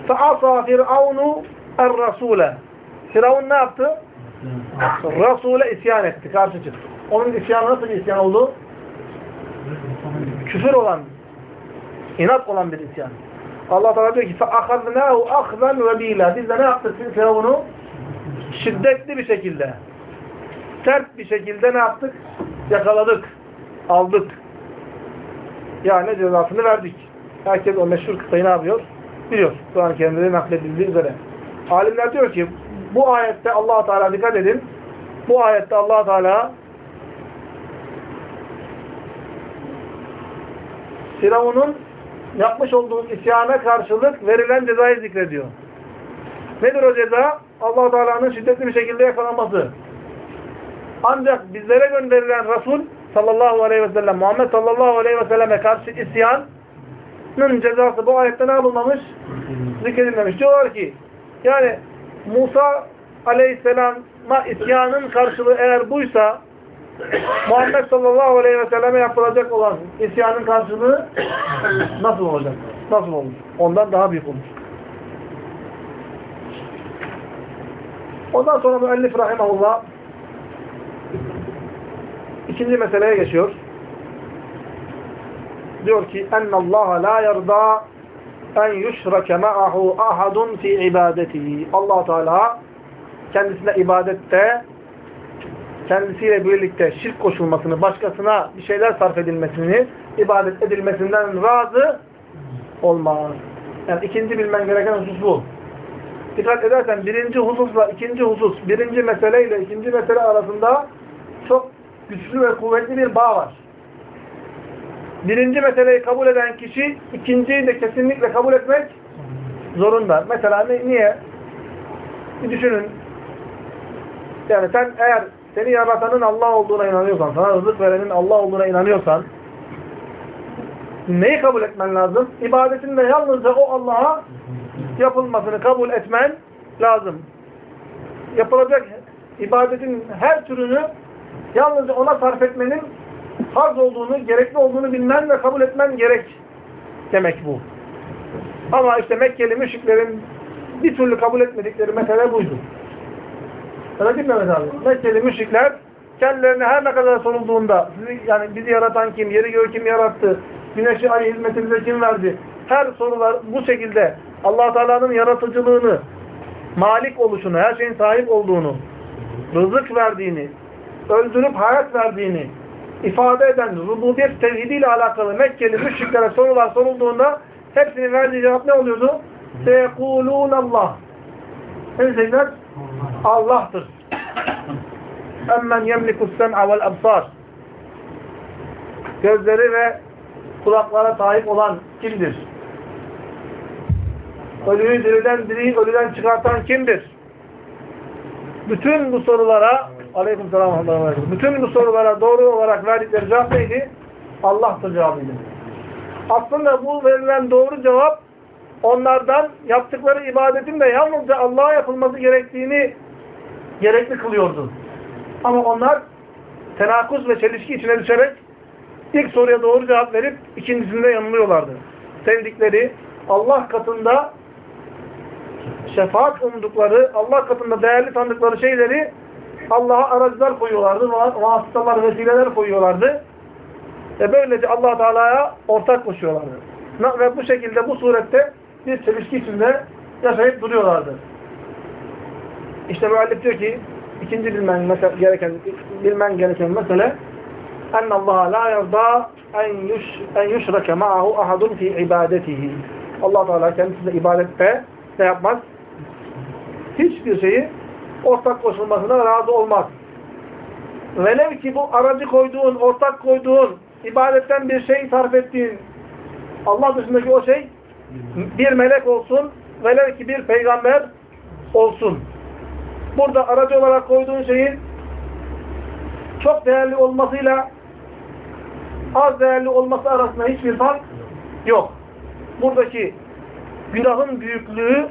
Fe'asa firavunu er-rasule. Firavun ne yaptı? Rasule isyan etti, karşı çıktı. Onun isyanı nasıl bir isyan oldu? Küfür olan, inat olan bir isyan. Allah Teala diyor ki فَأَخَذْنَاهُ أَخْذًا وَب۪يلًا Biz de ne yaptık Firavun'u? Şiddetli bir şekilde, sert bir şekilde ne yaptık? Yakaladık, aldık. Yani cezasını verdik. Herkes o meşhur kıssayı ne yapıyor? Biliyor. Kur'an-ı Kerim'de nakledildiği üzere. Alimler diyor ki bu ayette allah Teala dikkat edin. Bu ayette allah Teala Firavun'un yapmış olduğu isyana karşılık verilen cezayı zikrediyor. Nedir o ceza? allah Teala'nın şiddetli bir şekilde yakalanması. Ancak bizlere gönderilen Resul sallallahu aleyhi ve sellem, Muhammed sallallahu aleyhi ve selleme karşı isyanın cezası bu ayette ne yapılmamış? Zikredilmemiş. Diyorlar ki yani Musa aleyhisselama isyanın karşılığı eğer buysa Muhammed sallallahu aleyhi ve selleme yapılacak olan isyanın karşılığı nasıl olacak? Nasıl olur? Ondan daha büyük olur. Ondan sonra müellif rahimahullah ikinci meseleye geçiyor. Diyor ki ennallaha la yerda en yushrake ma'ahu ahadun fi ibadetihi. Allah Teala kendisine ibadette kendisiyle birlikte şirk koşulmasını, başkasına bir şeyler sarf edilmesini, ibadet edilmesinden razı olmaz. Yani ikinci bilmen gereken husus bu. Dikkat edersen birinci hususla ikinci husus, birinci meseleyle ikinci mesele arasında çok güçlü ve kuvvetli bir bağ var. Birinci meseleyi kabul eden kişi ikinciyi de kesinlikle kabul etmek zorunda. Mesela niye? Bir düşünün. Yani sen eğer seni yaratanın Allah olduğuna inanıyorsan, sana rızık verenin Allah olduğuna inanıyorsan neyi kabul etmen lazım? İbadetin de yalnızca o Allah'a yapılmasını kabul etmen lazım. Yapılacak ibadetin her türünü yalnızca ona sarf etmenin farz olduğunu, gerekli olduğunu bilmen ve kabul etmen gerek demek bu. Ama işte Mekkeli müşriklerin bir türlü kabul etmedikleri mesele buydu. Öyle değil mi Mehmet abi? Mekkeli müşrikler kendilerine her ne kadar sorulduğunda sizi, yani bizi yaratan kim, yeri göğü kim yarattı, güneşi ay hizmetimize kim verdi? Her sorular bu şekilde allah Teala'nın yaratıcılığını, malik oluşunu, her şeyin sahip olduğunu, rızık verdiğini, öldürüp hayat verdiğini ifade eden rububiyet tevhidiyle alakalı Mekkeli müşriklere sorular sorulduğunda hepsinin verdiği cevap ne oluyordu? Sekulûnallah. Ne diyecekler? Allah'tır. Emmen yemlikus sem'a vel absar. Gözleri ve kulaklara sahip olan kimdir? Ölüyü diriden diriyi ölüden çıkartan kimdir? Bütün bu sorulara aleyküm selam bütün bu sorulara doğru olarak verdikleri cevap neydi? Allah'tır cevabıydı. Aslında bu verilen doğru cevap onlardan yaptıkları ibadetin de yalnızca Allah'a yapılması gerektiğini gerekli kılıyordu. Ama onlar tenakuz ve çelişki içine düşerek ilk soruya doğru cevap verip ikincisinde yanılıyorlardı. Sevdikleri Allah katında şefaat umdukları, Allah katında değerli tanıdıkları şeyleri Allah'a aracılar koyuyorlardı, vasıtalar, vesileler koyuyorlardı. Ve böylece allah Teala'ya ortak koşuyorlardı. Ve bu şekilde bu surette bir çelişki içinde yaşayıp duruyorlardı. İşte müellif diyor ki ikinci bilmen gereken bilmen gereken mesele en Allah la yerda en yuş en yushrake ma'ahu ahadun fi ibadetihi. Allah Teala kendisine ibadette ne yapmaz? Hiçbir şeyi ortak koşulmasına razı olmaz. Velev ki bu aracı koyduğun, ortak koyduğun, ibadetten bir şey sarf ettiğin Allah dışındaki o şey bir melek olsun, velev ki bir peygamber olsun. Burada aracı olarak koyduğun şeyin çok değerli olmasıyla az değerli olması arasında hiçbir fark yok. Buradaki günahın büyüklüğü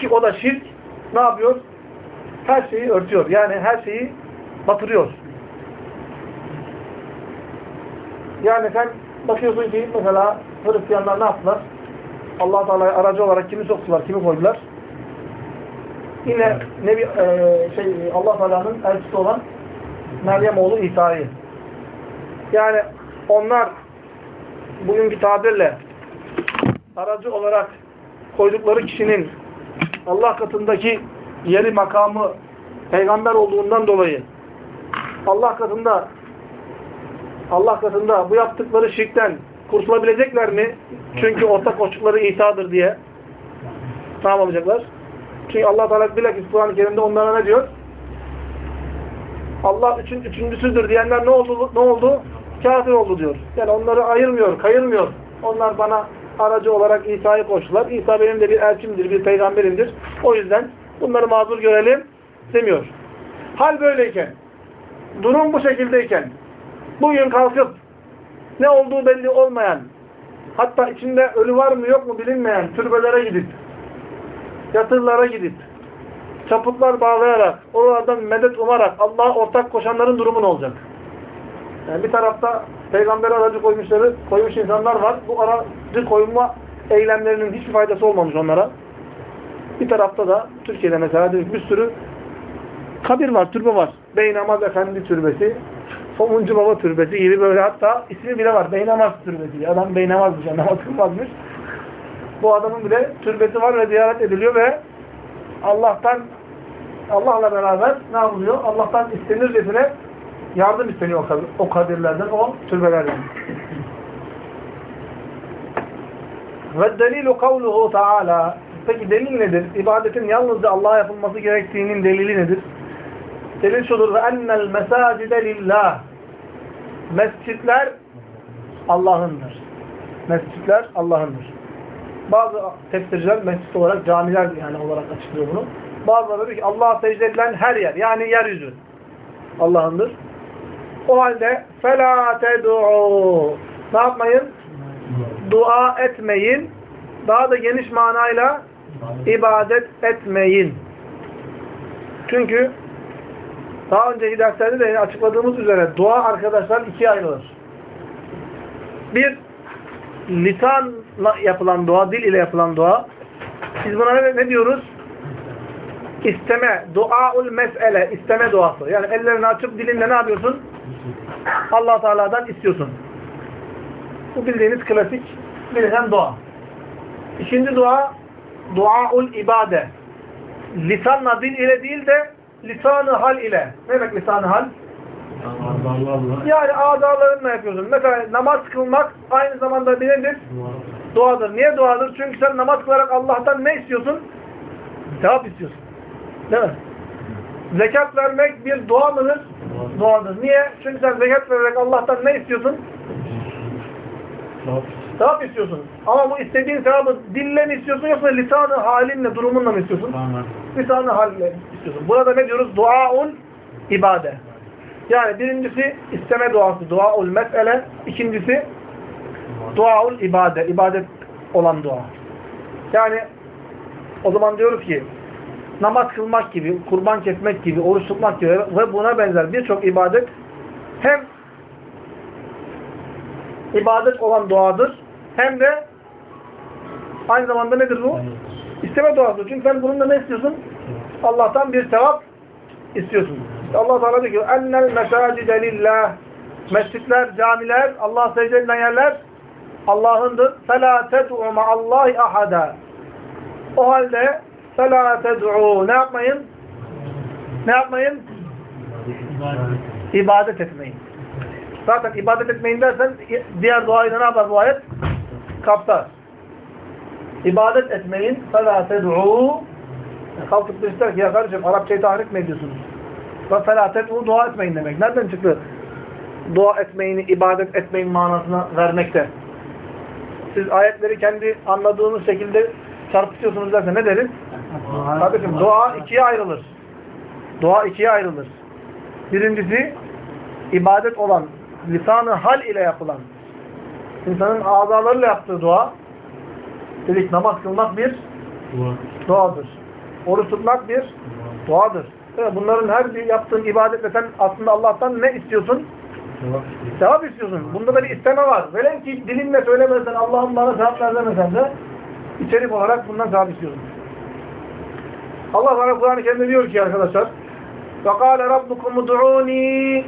ki o da şirk ne yapıyor? Her şeyi örtüyor. Yani her şeyi batırıyor. Yani sen bakıyorsun ki mesela Hristiyanlar ne yaptılar? allah Teala'ya aracı olarak kimi soktular, kimi koydular? Yine Nebi, e, şey, allah Teala'nın elçisi olan Meryem oğlu İsa'yı. Yani onlar bugünkü tabirle aracı olarak koydukları kişinin Allah katındaki yeri makamı peygamber olduğundan dolayı Allah katında Allah katında bu yaptıkları şirkten kurtulabilecekler mi? Çünkü ortak koştukları İsa'dır diye. Ne yapacaklar? Çünkü Allah Teala bilakis Kur'an-ı Kerim'de onlara ne diyor? Allah üçün üçüncüsüdür diyenler ne oldu? Ne oldu? Kafir oldu diyor. Yani onları ayırmıyor, kayırmıyor. Onlar bana aracı olarak İsa'yı koştular. İsa benim de bir elçimdir, bir peygamberimdir. O yüzden bunları mazur görelim demiyor. Hal böyleyken, durum bu şekildeyken, bugün kalkıp ne olduğu belli olmayan, hatta içinde ölü var mı yok mu bilinmeyen türbelere gidip, yatırlara gidip, çaputlar bağlayarak, oralardan medet umarak Allah'a ortak koşanların durumu ne olacak? Yani bir tarafta peygamber aracı koymuşları, koymuş insanlar var. Bu aracı koyma eylemlerinin hiçbir faydası olmamış onlara. Bir tarafta da Türkiye'de mesela bir sürü kabir var, türbe var. Beynamaz Efendi Türbesi, Somuncu Baba Türbesi gibi böyle hatta ismi bile var. Beynamaz Türbesi. Adam beynamazmış, namaz kılmazmış. Bu adamın bile türbesi var ve ziyaret ediliyor ve Allah'tan Allah'la beraber ne yapılıyor? Allah'tan istenircesine yardım isteniyor o, kabir, o kabirlerden, o türbelerden. Ve delilu kavluhu taala. Peki delil nedir? İbadetin yalnızca Allah'a yapılması gerektiğinin delili nedir? Delil şudur ve ennel mesacide lillah. Mescitler Allah'ındır. Mescitler Allah'ındır. Bazı tefsirciler mescit olarak camiler yani olarak açıklıyor bunu. Bazıları diyor ki Allah'a secde edilen her yer yani yeryüzü Allah'ındır. O halde fela ted'u ne yapmayın? Dua etmeyin. Daha da geniş manayla ibadet etmeyin. Çünkü daha önceki derslerde de açıkladığımız üzere dua arkadaşlar ikiye ayrılır. Bir, lisan yapılan dua, dil ile yapılan dua. Biz buna ne, ne diyoruz? İsteme, duaul mesele, isteme duası. Yani ellerini açıp dilinle ne yapıyorsun? allah Teala'dan istiyorsun. Bu bildiğiniz klasik bilinen dua. İkinci dua, duaul ibade. Lisanla dil ile değil de lisanı hal ile. Ne demek lisanı hal? Yani azalarınla yapıyorsun. Mesela namaz kılmak aynı zamanda bir nedir? Duadır. Niye duadır? Çünkü sen namaz kılarak Allah'tan ne istiyorsun? Cevap istiyorsun. Değil mi? Zekat vermek bir dua mıdır? Duadır. Niye? Çünkü sen zekat vererek Allah'tan ne istiyorsun? Sevap istiyorsun. Ama bu istediğin sevabı dille mi istiyorsun yoksa lisanı halinle, durumunla mı istiyorsun? Lisanı halinle istiyorsun. Burada ne diyoruz? Duaul ibade. Yani birincisi isteme duası, duaul mesele. İkincisi duaul ibade, ibadet olan dua. Yani o zaman diyoruz ki namaz kılmak gibi, kurban kesmek gibi, oruç tutmak gibi ve buna benzer birçok ibadet hem ibadet olan duadır hem de aynı zamanda nedir bu? İsteme duası. Çünkü sen bununla ne istiyorsun? Allah'tan bir sevap istiyorsun. İşte Allah Teala diyor ki ennel mesacide lillah mescitler, camiler, Allah secde edilen yerler Allah'ındır. فَلَا تَدْعُ مَا اللّٰهِ ahada. O halde فَلَا تَدْعُوا Ne yapmayın? Ne yapmayın? İbadet etmeyin. Zaten ibadet etmeyin dersen diğer duayı da ne yapar bu ayet? Kapsar. İbadet etmeyin. فَلَا تَدْعُوا Kalkıp da ister ki ya kardeşim Arapçayı tahrik mi ediyorsunuz? Ve felatet bu dua etmeyin demek. Nereden çıktı? Dua etmeyini, ibadet etmeyin manasına vermekte. siz ayetleri kendi anladığınız şekilde çarpıtıyorsunuz derse ne deriz? Kardeşim dua ikiye ayrılır. Dua ikiye ayrılır. Birincisi ibadet olan, lisanı hal ile yapılan, insanın azalarıyla yaptığı dua, dedik namaz kılmak bir duadır. Oruç tutmak bir duadır. Bunların her bir yaptığın ibadetle sen aslında Allah'tan ne istiyorsun? Sevap istiyorsun. Bunda da bir isteme var. Velev ki dilinle söylemesen, Allah'ım bana sevap ver demesen de içerik olarak bundan sevap istiyorsun. Allah bana Kur'an-ı Kerim'de diyor ki arkadaşlar وَقَالَ رَبُّكُمُ دُعُونِي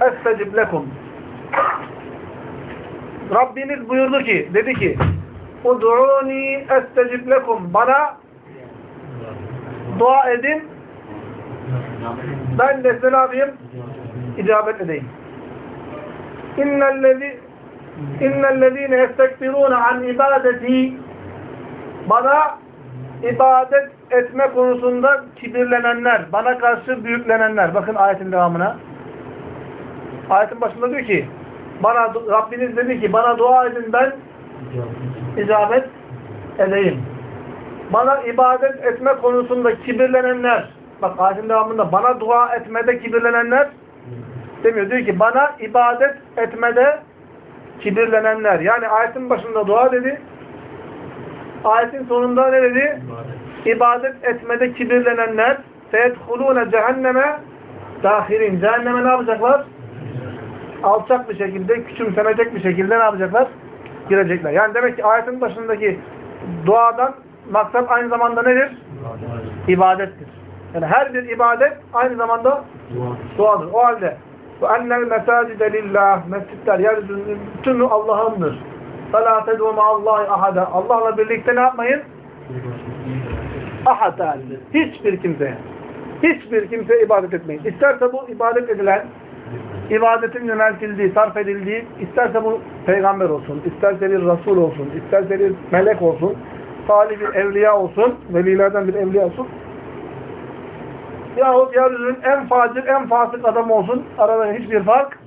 اَسْتَجِبْ لَكُمْ Rabbiniz buyurdu ki, dedi ki اُدْعُونِي اَسْتَجِبْ لَكُمْ Bana dua edin ben de size ne yapayım? İcabet edeyim. İnnellezi innellezine yestekbirûne an ibadeti bana ibadet etme konusunda kibirlenenler, bana karşı büyüklenenler. Bakın ayetin devamına. Ayetin başında diyor ki bana Rabbiniz dedi ki bana dua edin ben icabet edeyim. Bana ibadet etme konusunda kibirlenenler bak ayetin devamında bana dua etmede kibirlenenler demiyor. Diyor ki bana ibadet etmede kibirlenenler. Yani ayetin başında dua dedi. Ayetin sonunda ne dedi? İbadet etmede kibirlenenler feyedhulûne cehenneme dahirin. Cehenneme ne yapacaklar? Alçak bir şekilde, küçümsenecek bir şekilde ne yapacaklar? Girecekler. Yani demek ki ayetin başındaki duadan maksat aynı zamanda nedir? İbadettir. Yani her bir ibadet aynı zamanda duadır. O halde وَاَنَّ الْمَسَاجِدَ لِلّٰهِ Mescitler, yeryüzünün bütünü Allah'ındır. فَلَا تَدْوَ مَا اللّٰهِ ahada. Allah'la birlikte ne yapmayın? Ahad halinde. Hiçbir kimseye. Hiçbir kimseye ibadet etmeyin. İsterse bu ibadet edilen, ibadetin yöneltildiği, sarf edildiği, isterse bu peygamber olsun, isterse bir Resul olsun, isterse bir melek olsun, salih bir evliya olsun, velilerden bir evliya olsun, yahut yeryüzünün en facir, en fasık adam olsun, arada hiçbir fark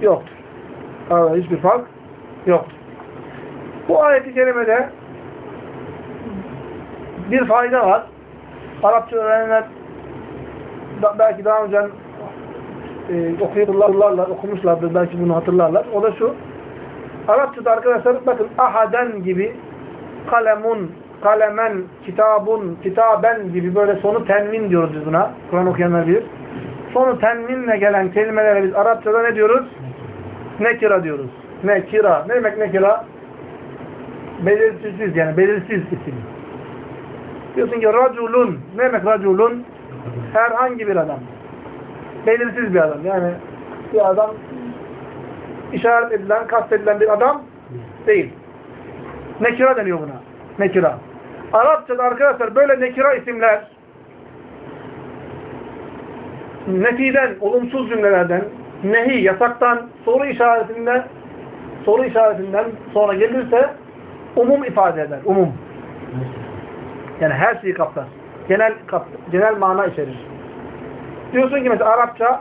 yoktur. Arada hiçbir fark yoktur. Bu ayet-i kerimede bir fayda var. Arapça öğrenenler da, belki daha önce e, okuyurlarlar, okumuşlardır, belki bunu hatırlarlar. O da şu. Arapçada arkadaşlar bakın ahaden gibi kalemun, kalemen, kitabun, kitaben gibi böyle sonu tenvin diyoruz biz buna. Kur'an okuyanlar bilir. Sonu tenvinle gelen kelimelere biz Arapçada ne diyoruz? Nekira diyoruz. Nekira. Ne demek nekira? Belirsiz yani belirsiz isim. Diyorsun ki raculun. Ne demek raculun? Herhangi bir adam. Belirsiz bir adam. Yani bir adam işaret edilen, kastedilen bir adam değil. Nekira deniyor buna. Nekira. Arapçada arkadaşlar böyle nekira isimler nefiden, olumsuz cümlelerden, nehi, yasaktan, soru işaretinden soru işaretinden sonra gelirse umum ifade eder. Umum. Yani her şeyi kapsar. Genel kap, genel mana içerir. Diyorsun ki mesela Arapça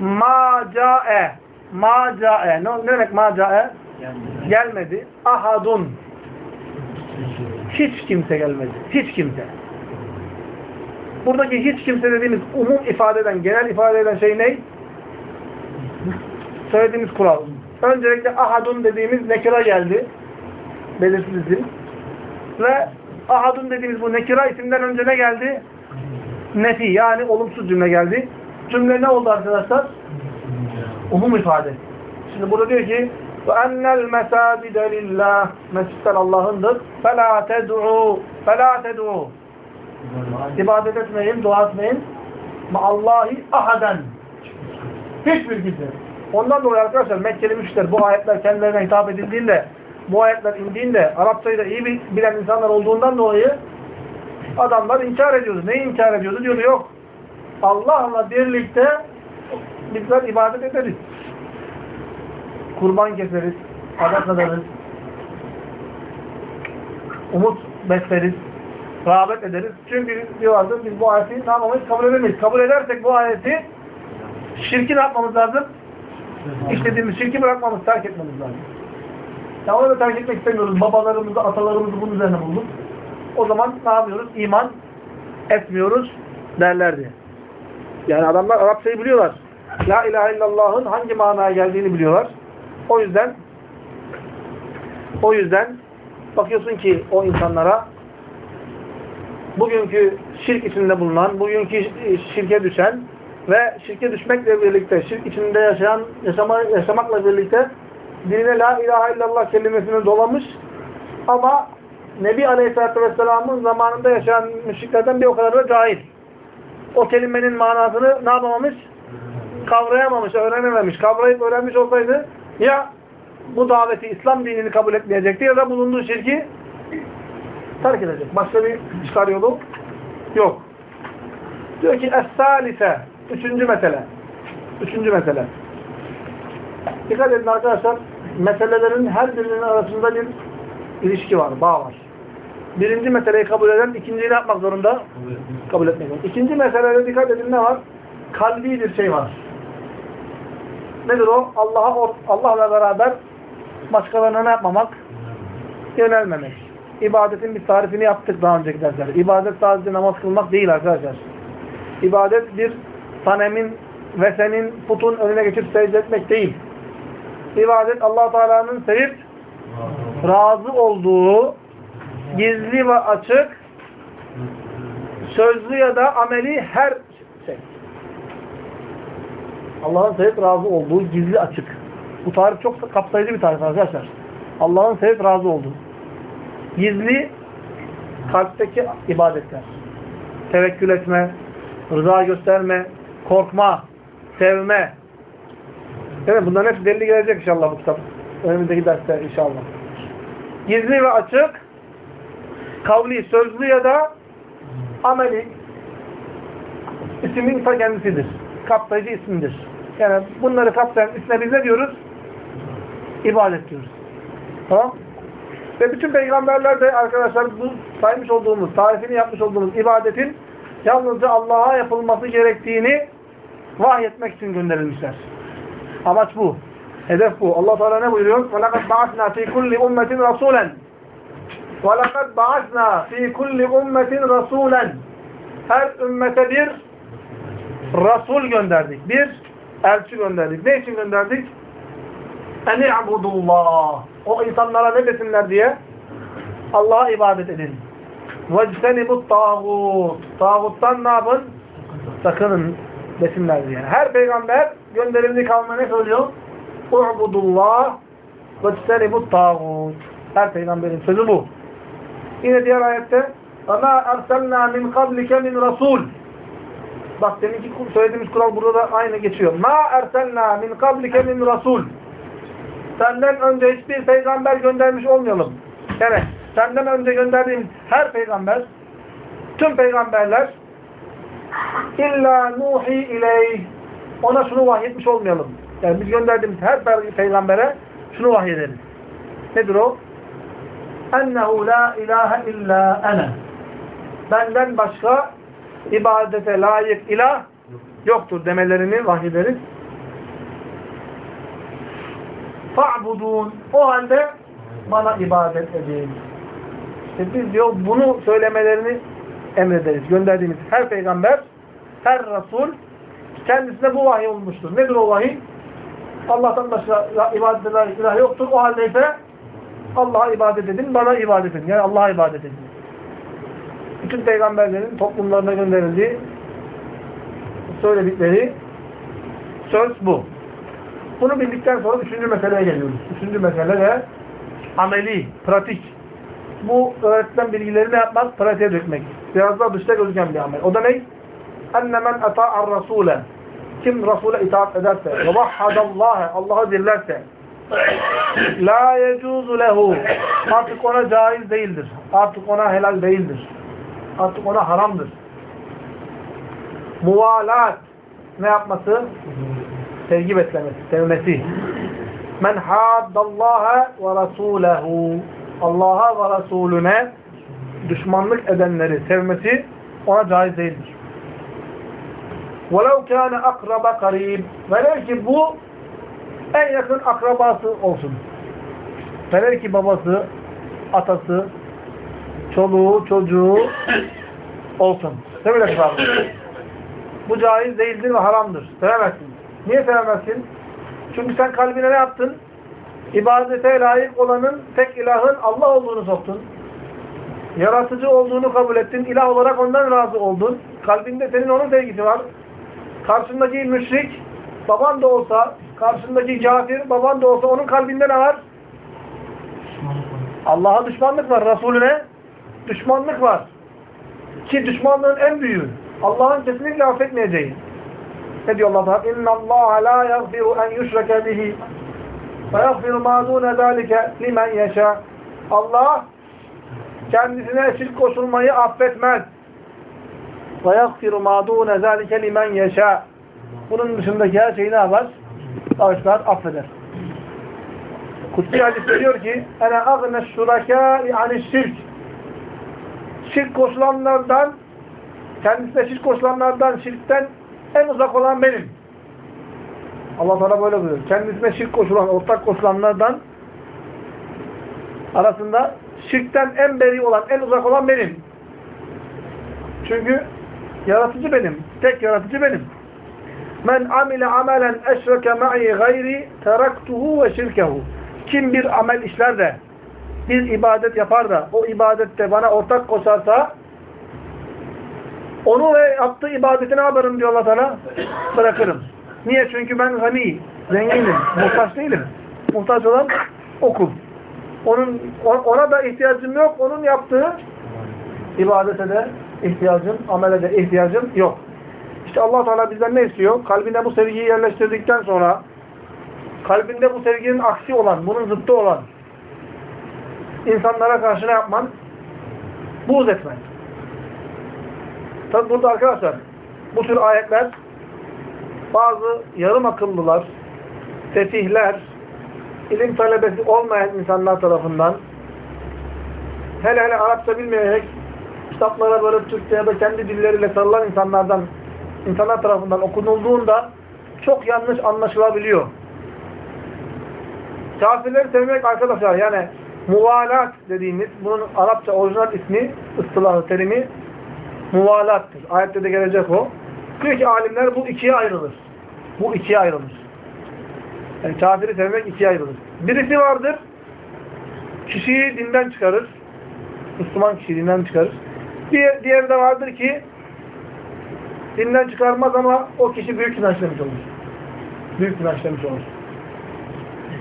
ma cae ma cae ne, ne demek ma cae? Gelmedi. Ahadun hiç kimse gelmedi. Hiç kimse. Buradaki hiç kimse dediğimiz umum ifade eden, genel ifade eden şey ne? Söylediğimiz kural. Öncelikle ahadun dediğimiz nekira geldi. Belirsiz isim. Ve ahadun dediğimiz bu nekira isimden önce ne geldi? Nefi yani olumsuz cümle geldi. Cümle ne oldu arkadaşlar? Umum ifade. Şimdi burada diyor ki ve ennel mesacide lillah. Mescidler Allah'ındır. Fela ted'u. Fela ted'u. İbadet etmeyin, dua etmeyin. Maallahi ahaden. Hiçbir gizli. Ondan dolayı arkadaşlar Mekkeli müşter bu ayetler kendilerine hitap edildiğinde, bu ayetler indiğinde, Arapçayı da iyi bilen insanlar olduğundan dolayı adamlar inkar ediyordu. Neyi inkar ediyordu? Diyordu yok. Allah'la birlikte bizler ibadet ederiz. Kurban keseriz, adak adarız, umut besleriz, rağbet ederiz. Çünkü diyorlardı biz bu ayeti ne? Kabul edemeyiz. Kabul edersek bu ayeti şirki ne yapmamız lazım? İşlediğimiz şirki bırakmamız, terk etmemiz lazım. Ya onu da terk etmek istemiyoruz. Babalarımızı, atalarımızı bunun üzerine bulduk. O zaman ne yapıyoruz? İman etmiyoruz derlerdi. Yani adamlar Arapçayı biliyorlar. La ilahe illallah'ın hangi manaya geldiğini biliyorlar. O yüzden o yüzden bakıyorsun ki o insanlara bugünkü şirk içinde bulunan, bugünkü şirke düşen ve şirke düşmekle birlikte, şirk içinde yaşayan, yaşama, yaşamakla birlikte diline la ilahe illallah kelimesini dolamış ama Nebi Aleyhisselatü Vesselam'ın zamanında yaşayan müşriklerden bir o kadar da cahil. O kelimenin manasını ne yapamamış? Kavrayamamış, öğrenememiş. Kavrayıp öğrenmiş olsaydı ya bu daveti, İslam dinini kabul etmeyecekti ya da bulunduğu şirki terk edecek. Başka bir çıkar yolu yok. Diyor ki Es-salise Üçüncü mesele. Üçüncü mesele. Dikkat edin arkadaşlar. Meselelerin her birinin arasında bir ilişki var, bağ var. Birinci meseleyi kabul eden ikinciyi ne yapmak zorunda? Kabul etmek zorunda. İkinci meselede dikkat edin ne var? Kalbi bir şey var. Nedir o? Allah'a Allah'la beraber başkalarına ne yapmamak? Yönelmemek. İbadetin bir tarifini yaptık daha önceki derslerde. İbadet sadece namaz kılmak değil arkadaşlar. İbadet bir sanemin ve senin putun önüne geçip secde etmek değil. İbadet allah Teala'nın sevip razı olduğu gizli ve açık sözlü ya da ameli her. Allah'ın sevip razı olduğu gizli açık. Bu tarif çok kapsayıcı bir tarif arkadaşlar. Allah'ın sevip razı olduğu. Gizli kalpteki ibadetler. Tevekkül etme, rıza gösterme, korkma, sevme. Evet bunların hepsi belli gelecek inşallah bu kitap. Önümüzdeki derste inşallah. Gizli ve açık, kavli, sözlü ya da ameli ismin ta kendisidir. Kapsayıcı ismindir. Yani bunları kapsayan isme biz ne diyoruz? İbadet diyoruz. Tamam? Ve bütün peygamberler de arkadaşlar bu saymış olduğumuz, tarifini yapmış olduğumuz ibadetin yalnızca Allah'a yapılması gerektiğini vahyetmek için gönderilmişler. Amaç bu. Hedef bu. Allah Teala ne buyuruyor? وَلَقَدْ بَعَثْنَا ف۪ي كُلِّ اُمَّةٍ رَسُولًا وَلَقَدْ بَعَثْنَا ف۪ي كُلِّ اُمَّةٍ رَسُولًا Her ümmete bir Resul gönderdik. Bir elçi gönderdik. Ne için gönderdik? اَنِ اَعْبُدُ O insanlara ne desinler diye? Allah'a ibadet edin. وَاجْتَنِبُ الطَّاغُوتِ Tağuttan ne yapın? Sakının desinler diye. Yani her peygamber gönderildiği kavme ne söylüyor? اُعْبُدُ اللّٰهِ وَاجْتَنِبُ الطَّاغُوتِ Her peygamberin sözü bu. Yine diğer ayette وَمَا أَرْسَلْنَا مِنْ قَبْلِكَ مِنْ رَسُولٍ Bak deminki söylediğimiz kural burada da aynı geçiyor. Ma erselna min kablike min rasul. Senden önce hiçbir peygamber göndermiş olmayalım. Yani senden önce gönderdiğimiz her peygamber, tüm peygamberler illa nuhi ileyh ona şunu vahyetmiş olmayalım. Yani biz gönderdiğimiz her peygambere şunu vahyedelim. Nedir o? Ennehu la ilahe illa ene. Benden başka ibadete layık ilah yoktur demelerini vahyederiz. Fa'budun. O halde bana ibadet edin. İşte biz diyor bunu söylemelerini emrederiz. Gönderdiğimiz her peygamber, her Resul kendisine bu vahiy olmuştur. Nedir o vahiy? Allah'tan başka ibadet ilah yoktur. O halde ise Allah'a ibadet edin, bana ibadet edin. Yani Allah'a ibadet edin. Bütün peygamberlerin toplumlarına gönderildiği söyledikleri söz bu. Bunu bildikten sonra üçüncü meseleye geliyoruz. Üçüncü mesele de ameli, pratik. Bu öğretilen bilgileri ne yapmak? Pratiğe dökmek. Biraz daha dışta gözüken bir amel. O da ne? Enne men eta'ar rasule. Kim Resul'e itaat ederse ve vahhadallâhe Allah'ı dirlerse la yecuzu lehu artık ona caiz değildir. Artık ona helal değildir Artık ona haramdır. Muvalat ne yapması? Sevgi beslemesi, sevmesi. Men haddallaha ve rasulehu Allah'a ve Resulüne düşmanlık edenleri sevmesi ona caiz değildir. وَلَوْ كَانَ اَقْرَبَ قَرِيبٍ Velev ki bu En yakın akrabası olsun. Velev ki babası, atası, çoluğu, çocuğu olsun. Sevile kısaltı. Bu caiz değildir ve haramdır. Sevemezsin. Niye sevemezsin? Çünkü sen kalbine ne yaptın? İbadete layık olanın tek ilahın Allah olduğunu soktun. Yaratıcı olduğunu kabul ettin. İlah olarak ondan razı oldun. Kalbinde senin onun sevgisi var. Karşındaki müşrik baban da olsa, karşındaki kafir baban da olsa onun kalbinde ne var? Allah'a düşmanlık var. Resulüne düşmanlık var. Ki düşmanlığın en büyüğü. Allah'ın kesinlikle affetmeyeceği. Ne diyor Allah Teala? İnna Allah la yaghfiru en yushraka bihi ve yaghfiru ma dun zalika limen yasha. Allah kendisine şirk koşulmayı affetmez. Ve yaghfiru ma dun zalika limen yasha. Bunun dışındaki her şeyi ne yapar? Bağışlar, affeder. Kutsi hadis diyor ki: "Ene agna şurakâ'i aniş şirk." Şirk koşulanlardan kendisine şirk koşulanlardan, şirkten en uzak olan benim. Allah Teala böyle buyuruyor. Kendisine şirk koşulan, ortak koşulanlardan arasında şirkten en beri olan, en uzak olan benim. Çünkü yaratıcı benim. Tek yaratıcı benim. Men amile amelen eşreke ma'i gayri teraktuhu ve şirkehu. Kim bir amel işler de bir ibadet yapar da o ibadette bana ortak koşarsa onu ve yaptığı ibadeti ne diyor Allah Teala? Bırakırım. Niye? Çünkü ben gani, zenginim, muhtaç değilim. Muhtaç olan okul. Onun, ona da ihtiyacım yok. Onun yaptığı ibadete de ihtiyacım, amele de ihtiyacım yok. İşte allah Teala bizden ne istiyor? Kalbine bu sevgiyi yerleştirdikten sonra kalbinde bu sevginin aksi olan, bunun zıttı olan insanlara karşı ne yapman? Buğz etmen. Tabi burada arkadaşlar bu tür ayetler bazı yarım akıllılar, sefihler, ilim talebesi olmayan insanlar tarafından hele hele Arapça bilmeyerek kitaplara böyle Türkçe ya da kendi dilleriyle sarılan insanlardan insanlar tarafından okunulduğunda çok yanlış anlaşılabiliyor. Kafirleri sevmek arkadaşlar yani muvalat dediğimiz bunun Arapça orijinal ismi, ıstılahı, terimi muvalattır. Ayette de gelecek o. Diyor ki alimler bu ikiye ayrılır. Bu ikiye ayrılır. Yani kafiri sevmek ikiye ayrılır. Birisi vardır, kişiyi dinden çıkarır. Müslüman kişiyi dinden çıkarır. Diğer, diğeri de vardır ki dinden çıkarmaz ama o kişi büyük günah işlemiş olur. Büyük günah işlemiş olur.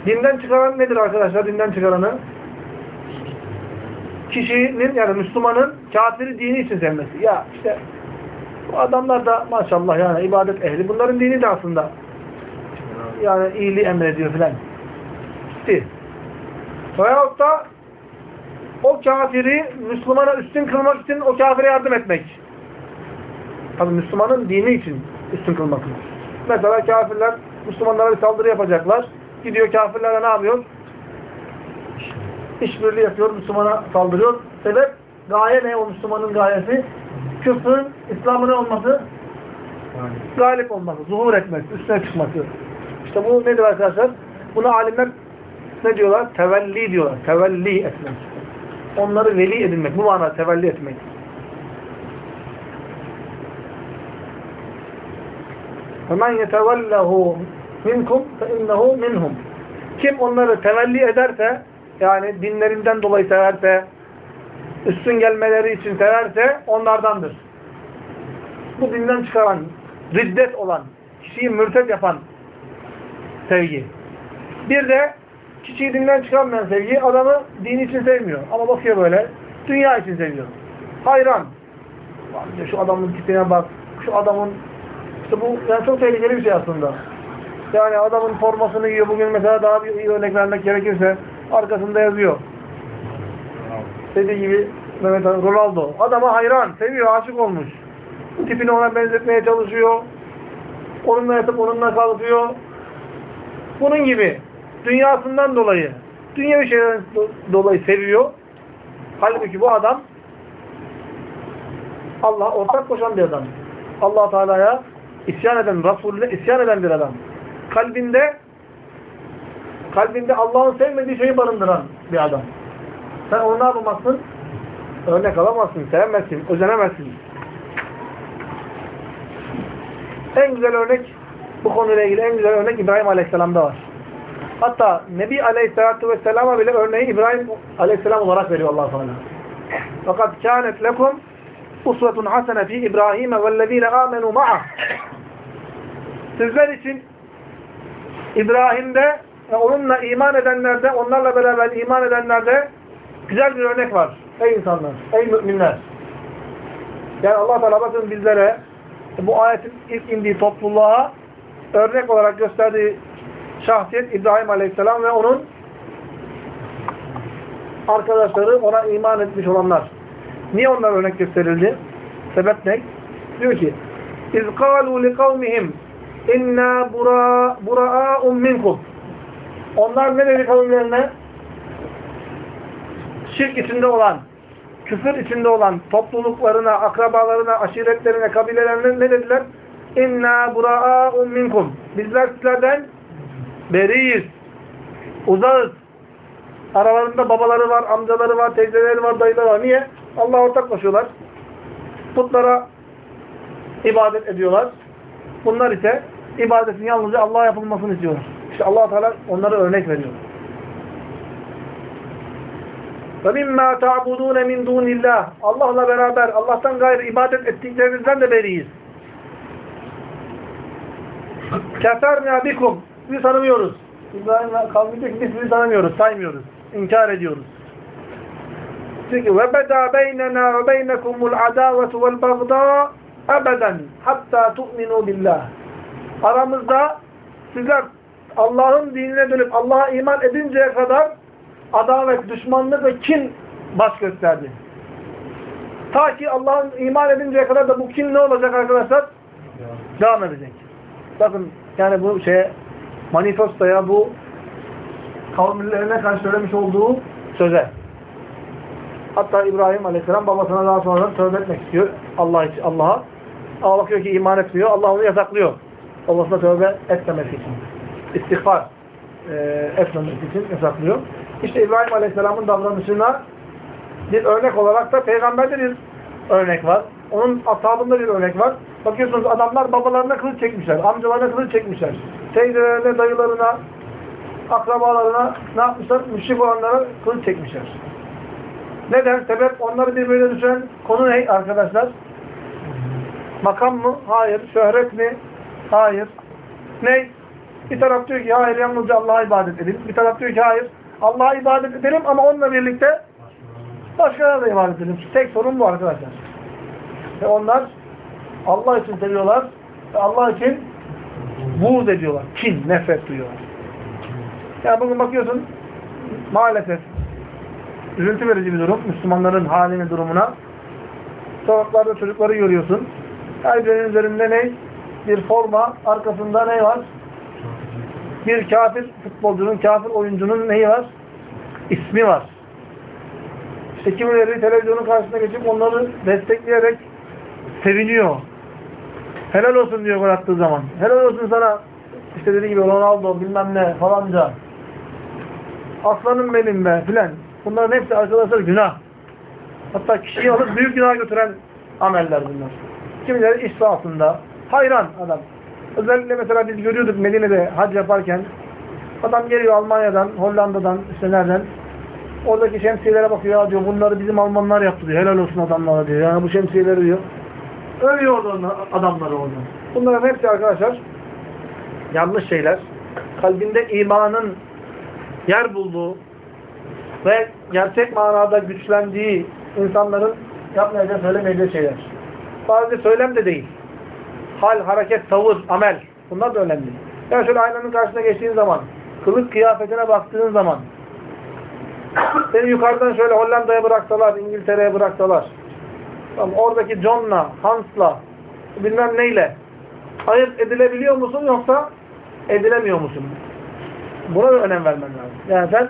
Dinden çıkaran nedir arkadaşlar? Dinden çıkaranı kişinin yani Müslümanın kafiri dini için sevmesi. Ya işte bu adamlar da maşallah yani ibadet ehli. Bunların dini de aslında yani iyiliği emrediyor filan. İşte. Veyahut da o kafiri Müslümana üstün kılmak için o kafire yardım etmek. Tabi Müslümanın dini için üstün kılmak. Mesela kafirler Müslümanlara bir saldırı yapacaklar. Gidiyor kafirlere ne yapıyor? işbirliği yapıyor, Müslümana saldırıyor. Sebep, gaye ne o Müslümanın gayesi? Küfrün, İslam'ın ne olması? Galip olması, zuhur etmesi, üstüne çıkması. İşte bu nedir arkadaşlar? Buna alimler ne diyorlar? Tevelli diyorlar. Tevelli etmek. Onları veli edinmek. Bu manada tevelli etmek. فَمَنْ يَتَوَلَّهُ مِنْكُمْ فَاِنَّهُ مِنْهُمْ Kim onları tevelli ederse yani dinlerinden dolayı severse, üstün gelmeleri için severse onlardandır. Bu dinden çıkaran, riddet olan, kişiyi mürted yapan sevgi. Bir de kişiyi dinden çıkarmayan sevgi, adamı din için sevmiyor. Ama bakıyor böyle, dünya için seviyor. Hayran. Şu adamın tipine bak, şu adamın, işte bu yani çok tehlikeli bir şey aslında. Yani adamın formasını giyiyor. Bugün mesela daha bir iyi örnek vermek gerekirse arkasında yazıyor. Dediği gibi Mehmet Ali, Ronaldo. Adama hayran, seviyor, aşık olmuş. Tipini ona benzetmeye çalışıyor. Onunla yatıp onunla kalkıyor. Bunun gibi. Dünyasından dolayı, dünyevi şeylerden dolayı seviyor. Halbuki bu adam Allah ortak koşan bir adam. allah Teala'ya isyan eden, Resulüne isyan eden bir adam kalbinde kalbinde Allah'ın sevmediği şeyi barındıran bir adam. Sen onu ne yapamazsın? Örnek alamazsın, sevemezsin, özenemezsin. En güzel örnek, bu konuyla ilgili en güzel örnek İbrahim Aleyhisselam'da var. Hatta Nebi Aleyhisselatü Vesselam'a bile örneği İbrahim Aleyhisselam olarak veriyor allah Teala. Fakat kânet lekum usvetun hasene fi İbrahim'e vellezîne âmenû ma'ah. Sizler için İbrahim'de ve onunla iman edenlerde, onlarla beraber iman edenlerde güzel bir örnek var. Ey insanlar, ey müminler. Yani Allah Teala bakın bizlere bu ayetin ilk indiği topluluğa örnek olarak gösterdiği şahsiyet İbrahim Aleyhisselam ve onun arkadaşları ona iman etmiş olanlar. Niye onlar örnek gösterildi? Sebep ne? Diyor ki اِذْ قَالُوا لِقَوْمِهِمْ اِنَّا بُرَاءٌ مِنْكُمْ onlar ne dedi kavimlerine? Şirk içinde olan, küfür içinde olan topluluklarına, akrabalarına, aşiretlerine, kabilelerine ne dediler? İnna bura'a'un minkum. Bizler sizlerden beriyiz. Uzağız. Aralarında babaları var, amcaları var, teyzeleri var, dayıları var. Niye? Allah'a ortaklaşıyorlar. Putlara ibadet ediyorlar. Bunlar ise ibadetin yalnızca Allah'a yapılmasını istiyorlar. İşte allah Teala onlara örnek veriyor. وَمِمَّا تَعْبُدُونَ مِنْ دُونِ اللّٰهِ Allah'la beraber, Allah'tan gayrı ibadet ettiklerinizden de beriyiz. كَفَرْنَا بِكُمْ Sizi tanımıyoruz. İbrahim kavmi diyor ki biz sizi tanımıyoruz, saymıyoruz. İnkar ediyoruz. Çünkü وَبَدَا بَيْنَنَا وَبَيْنَكُمُ الْعَدَاوَةُ وَالْبَغْضَاءُ ebeden hatta tu'minu billah. Aramızda sizler Allah'ın dinine dönüp Allah'a iman edinceye kadar adalet, düşmanlık ve kin baş gösterdi. Ta ki Allah'ın iman edinceye kadar da bu kin ne olacak arkadaşlar? Devam edecek. Bakın yani bu şeye manifestoya bu kavimlerine karşı söylemiş olduğu söze. Hatta İbrahim Aleyhisselam babasına daha sonra tövbe etmek istiyor Allah için Allah'a. Ama bakıyor ki iman etmiyor. Allah onu yasaklıyor. Babasına tövbe etmemesi için. İstiğfar e, etmemesi için yasaklıyor. İşte İbrahim Aleyhisselam'ın davranışına bir örnek olarak da peygamberde bir örnek var. Onun ashabında bir örnek var. Bakıyorsunuz adamlar babalarına kılıç çekmişler. Amcalarına kılıç çekmişler. Teyzelerine, dayılarına, akrabalarına ne yapmışlar? Müşrik olanlara kılıç çekmişler. Neden? Sebep onları birbirine düşen konu ne arkadaşlar? Makam mı? Hayır. Şöhret mi? Hayır. Ne? Bir taraf diyor ki hayır yalnızca Allah'a ibadet edelim. Bir taraf diyor ki hayır Allah'a ibadet edelim ama onunla birlikte başkalarına da ibadet edelim. Tek sorun bu arkadaşlar. Ve onlar Allah için seviyorlar ve Allah için buğz ediyorlar. Kin, nefret duyuyorlar. Yani bugün bakıyorsun maalesef üzüntü verici bir durum. Müslümanların halini, durumuna. Sokaklarda çocukları görüyorsun. Her birinin üzerinde ne? Bir forma, arkasında ne var? Bir kafir futbolcunun, kafir oyuncunun neyi var? İsmi var. İşte kimileri televizyonun karşısına geçip onları destekleyerek seviniyor. Helal olsun diyor gol attığı zaman. Helal olsun sana işte dediği gibi Ronaldo bilmem ne falanca. Aslanım benim be filan. Bunların hepsi arkadaşlar günah. Hatta kişiyi alıp büyük günah götüren ameller bunlar. Kimileri iş sahasında. Hayran adam. Özellikle mesela biz görüyorduk Medine'de hac yaparken adam geliyor Almanya'dan, Hollanda'dan, işte nereden oradaki şemsiyelere bakıyor diyor bunları bizim Almanlar yaptı diyor. Helal olsun adamlara diyor. Yani bu şemsiyeleri diyor. Övüyor orada adamları orada. Bunların hepsi arkadaşlar yanlış şeyler. Kalbinde imanın yer bulduğu ve gerçek manada güçlendiği insanların yapmayacağı, söylemeyeceği şeyler. Sadece söylem de değil. Hal, hareket, tavır, amel. Bunlar da önemli. Yani şöyle aynanın karşısına geçtiğin zaman, kılık kıyafetine baktığın zaman, seni yukarıdan şöyle Hollanda'ya bıraksalar, İngiltere'ye bıraksalar, tamam, oradaki John'la, Hans'la, bilmem neyle ayırt edilebiliyor musun yoksa edilemiyor musun? Buna da önem vermen lazım. Yani sen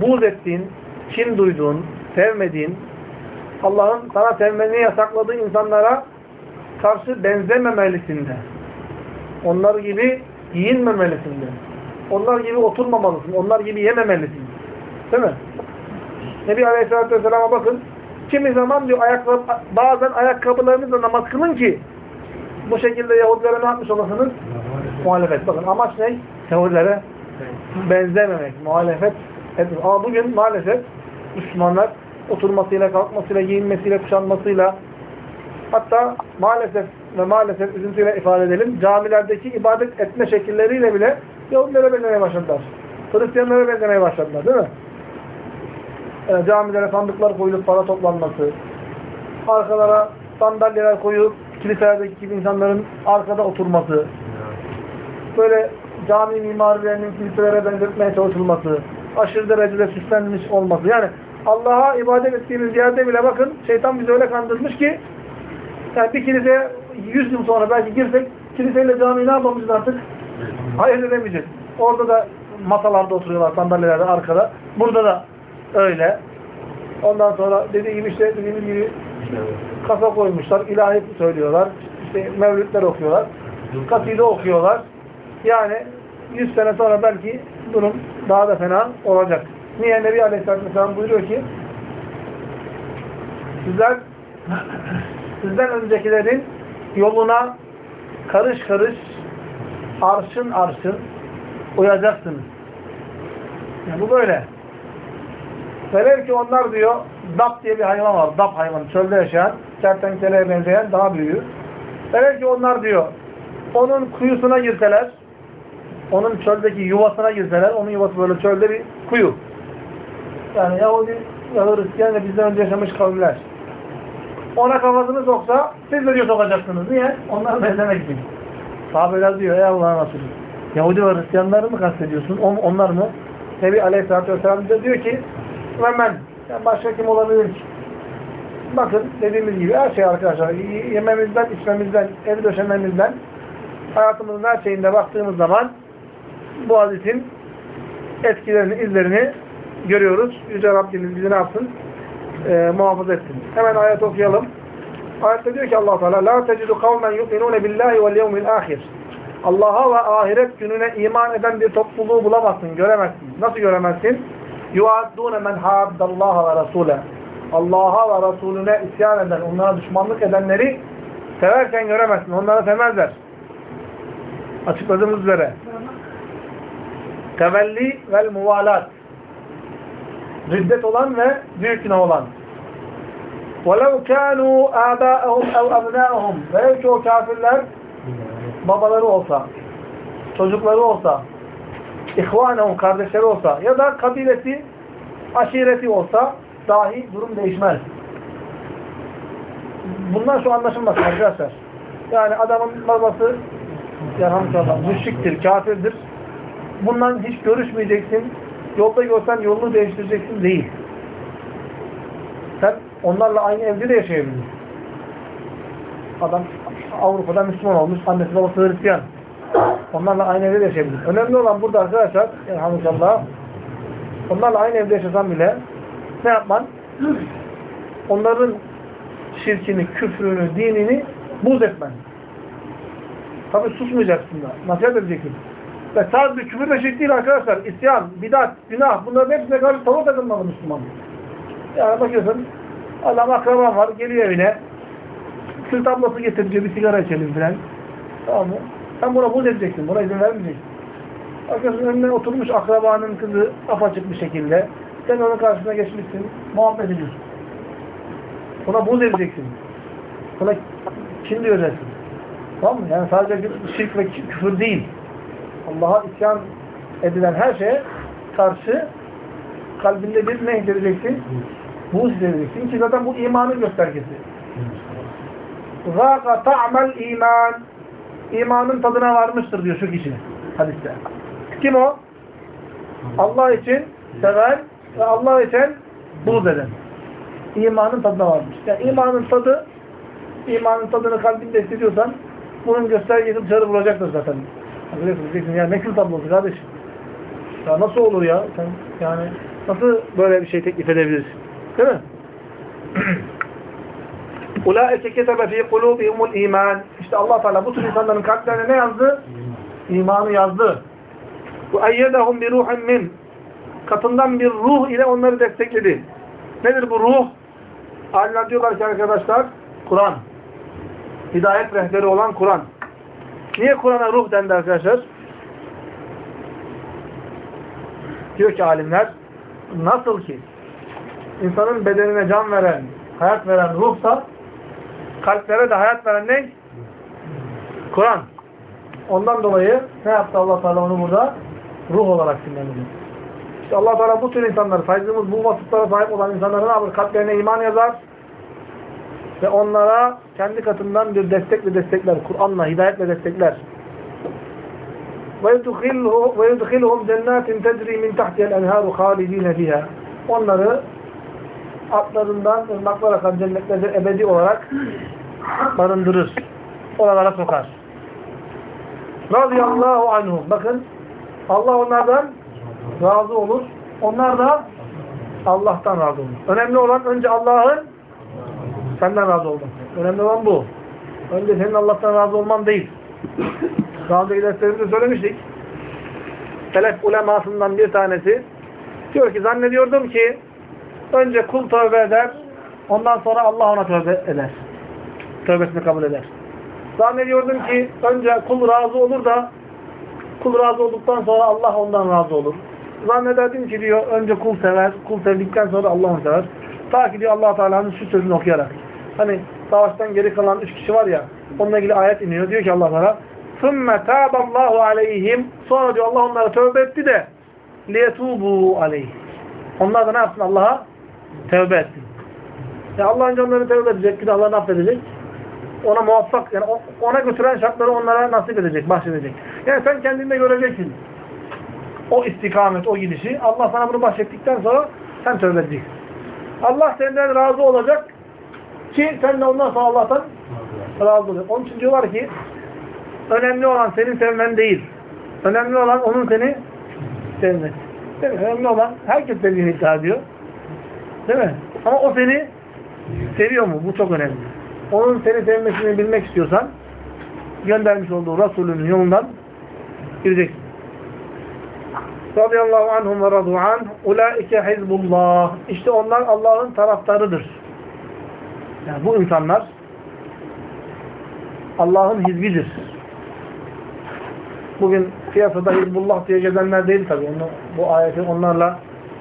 buğz ettiğin, kin duyduğun, sevmediğin, Allah'ın sana sevmeni yasakladığı insanlara karşı benzememelisin de. Onlar gibi giyinmemelisin de. Onlar gibi oturmamalısın. Onlar gibi yememelisin. Değil mi? Nebi Aleyhisselatü Vesselam'a bakın. Kimi zaman diyor ayakkabı, bazen ayakkabılarınızla namaz kılın ki bu şekilde Yahudilere ne yapmış olasınız? Muhalefet. Bakın amaç ne? Yahudilere benzememek, muhalefet etmek. Ama bugün maalesef Müslümanlar oturmasıyla, kalkmasıyla, giyinmesiyle, kuşanmasıyla hatta maalesef ve maalesef üzüntüyle ifade edelim camilerdeki ibadet etme şekilleriyle bile Yahudilere benzemeye başladılar. Hristiyanlara benzemeye başladılar değil mi? Yani camilere sandıklar koyulup para toplanması, arkalara sandalyeler koyup kiliselerdeki gibi insanların arkada oturması, böyle cami mimarilerinin kiliselere benzetmeye çalışılması, aşırı derecede süslenmiş olması. Yani Allah'a ibadet ettiğimiz yerde bile bakın şeytan bizi öyle kandırmış ki yani bir kiliseye 100 yıl sonra belki girsek kiliseyle camiyi ne yapmamız artık? Hayır edemeyeceğiz. Orada da masalarda oturuyorlar sandalyelerde arkada. Burada da öyle. Ondan sonra dediği gibi işte dediğimiz gibi kafa koymuşlar, ilahi söylüyorlar, işte mevlütler okuyorlar, kaside okuyorlar. Yani 100 sene sonra belki durum daha da fena olacak. Niye Nebi Aleyhisselatü Vesselam buyuruyor ki sizler sizden öncekilerin yoluna karış karış arşın arşın uyacaksınız. Yani bu böyle. Velev ki onlar diyor dap diye bir hayvan var. Dap hayvanı. Çölde yaşayan, kertenkeleye benzeyen daha büyüğü. Velev ki onlar diyor onun kuyusuna girseler onun çöldeki yuvasına girseler onun yuvası böyle çölde bir kuyu. Yani Yahudi ve Hristiyan ve bizden önce yaşamış kavimler. Ona kafasını soksa siz de diyor sokacaksınız. Niye? Onlara benzemek için. Sahabeler diyor ey Allah'ın Resulü. Yahudi ve Hristiyanları mı kastediyorsun? On, onlar mı? Nebi Aleyhisselatü Vesselam da diyor ki ve ben. Yani başka kim olabilir ki? Bakın dediğimiz gibi her şey arkadaşlar yememizden, içmemizden, ev döşememizden hayatımızın her şeyinde baktığımız zaman bu hadisin etkilerini, izlerini görüyoruz. Yüce Rabbimiz bizi ne yapsın? Ee, muhafaza etsin. Hemen ayet okuyalım. Ayette diyor ki allah Teala La tecidu kavmen yu'minune billahi vel yevmil ahir Allah'a ve ahiret gününe iman eden bir topluluğu bulamazsın, göremezsin. Nasıl göremezsin? yuaddûne men haddallaha ve rasûle. Allah'a ve Resulüne isyan eden, onlara düşmanlık edenleri severken göremezsin. Onlara sevmezler. Açıkladığımız üzere. Tevelli vel muvalat. Riddet olan ve büyük günah olan. وَلَوْ كَانُوا آبَاءَهُمْ اَوْ أَبْنَاءَهُمْ Ve ki o kafirler babaları olsa, çocukları olsa, ihvanehum kardeşleri olsa ya da kabilesi, aşireti olsa dahi durum değişmez. Bunlar şu anlaşılmaz arkadaşlar. Yani adamın babası yarhamdülillah müşriktir, kafirdir. Bundan hiç görüşmeyeceksin. Yolda görsen yolunu değiştireceksin değil. Sen onlarla aynı evde de yaşayabilirsin. Adam Avrupa'da Müslüman olmuş, annesi babası Hristiyan. Onlarla aynı evde yaşayabilir. Önemli olan burada arkadaşlar, elhamdülillah, onlarla aynı evde yaşasan bile ne yapman? Onların şirkini, küfrünü, dinini buz etmen. Tabi susmayacaksın da. Nasihat edeceksin. Ve sadece küfür ve şirk değil arkadaşlar. İsyan, bidat, günah bunların hepsine karşı tavır takılmalı Müslüman. Yani bakıyorsun adam akraban var, geliyor evine kül tablası getiriyor, bir sigara içelim filan. Tamam mı? Sen buna buz edeceksin, buna izin vermeyeceksin. Arkadaşın önüne oturmuş akrabanın kızı apaçık bir şekilde. Sen onun karşısına geçmişsin, muhabbet ediyorsun. Buna buz edeceksin. Buna kin diyeceksin. Tamam mı? Yani sadece şirk ve küfür değil. Allah'a isyan edilen her şeye karşı kalbinde bir ne hissedeceksin? Buz hissedeceksin ki zaten bu imanın göstergesi. Zâka ta'mel iman. İmanın tadına varmıştır diyor şu kişi hadiste. Kim o? Allah için seven ve Allah için buğz eden. İmanın tadına varmış. Yani imanın tadı imanın tadını kalbinde hissediyorsan bunun göstergesi dışarı vuracaktır zaten. Diyeceksin ya ne kül tablosu kardeşim. Ya nasıl olur ya? Sen yani nasıl böyle bir şey teklif edebilirsin? Değil mi? Ulaike ketebe fi kulubihimul iman. İşte Allah Teala bu tür insanların kalplerine ne yazdı? İmanı yazdı. Ve eyyedehum bir ruhin min. Katından bir ruh ile onları destekledi. Nedir bu ruh? Alimler diyorlar ki arkadaşlar, Kur'an. Hidayet rehberi olan Kur'an. Niye Kur'an'a ruh dendi arkadaşlar? Diyor ki alimler, nasıl ki insanın bedenine can veren, hayat veren ruhsa, kalplere de hayat veren ne? Kur'an. Ondan dolayı ne yaptı Allah Teala onu burada? Ruh olarak sinirlendirdi. İşte allah Teala bu tür insanları, saydığımız bu vasıflara sahip olan insanları ne yapar? Kalplerine iman yazar ve onlara kendi katından bir destekle destekler. Kur'an'la, hidayetle destekler. وَيُدْخِلُهُمْ جَنَّاتٍ تَجْرِي مِنْ تَحْتِهَا الْاَنْهَارُ خَالِد۪ينَ فِيهَا Onları atlarından ırmaklar akan cennetlerde ebedi olarak barındırır. Oralara sokar. Radıyallahu anhum. Bakın Allah onlardan razı olur. Onlar da Allah'tan razı olur. Önemli olan önce Allah'ın senden razı olmak. Önemli olan bu. Önce senin Allah'tan razı olman değil. Daha önce derslerimizde söylemiştik. Selef ulemasından bir tanesi diyor ki zannediyordum ki önce kul tövbe eder ondan sonra Allah ona tövbe eder. Tövbesini kabul eder. Zannediyordum ki önce kul razı olur da kul razı olduktan sonra Allah ondan razı olur. Zannederdim ki diyor önce kul sever, kul sevdikten sonra Allah onu sever. Ta ki diyor allah Teala'nın şu sözünü okuyarak. Hani savaştan geri kalan üç kişi var ya onunla ilgili ayet iniyor. Diyor ki allah Teala ثُمَّ تَابَ اللّٰهُ عَلَيْهِمْ Sonra diyor Allah onlara tövbe etti de لِيَتُوبُوا عَلَيْهِ Onlar da ne yapsın Allah'a? Tövbe etsin. Ya Allah önce onları tövbe edecek, Allah'ını affedecek. Ona muvaffak, yani ona götüren şartları onlara nasip edecek, bahşedecek. Yani sen kendinde göreceksin. O istikamet, o gidişi. Allah sana bunu bahşettikten sonra sen tövbe edeceksin. Allah senden razı olacak ki sen de ondan sonra Allah'tan razı olacak. Onun için diyorlar ki önemli olan senin sevmen değil. Önemli olan onun seni sevmesi. Önemli olan herkes sevdiğini iddia ediyor. Değil mi? Ama o seni seviyor mu? Bu çok önemli. Onun seni sevmesini bilmek istiyorsan göndermiş olduğu Resulünün yolundan gireceksin. Radıyallahu anhum ve radu anh. Ulaike hizbullah. İşte onlar Allah'ın taraftarıdır. Yani bu insanlar Allah'ın hizbidir. Bugün piyasada hizbullah diye gezenler değil tabii. Onu, bu ayeti onlarla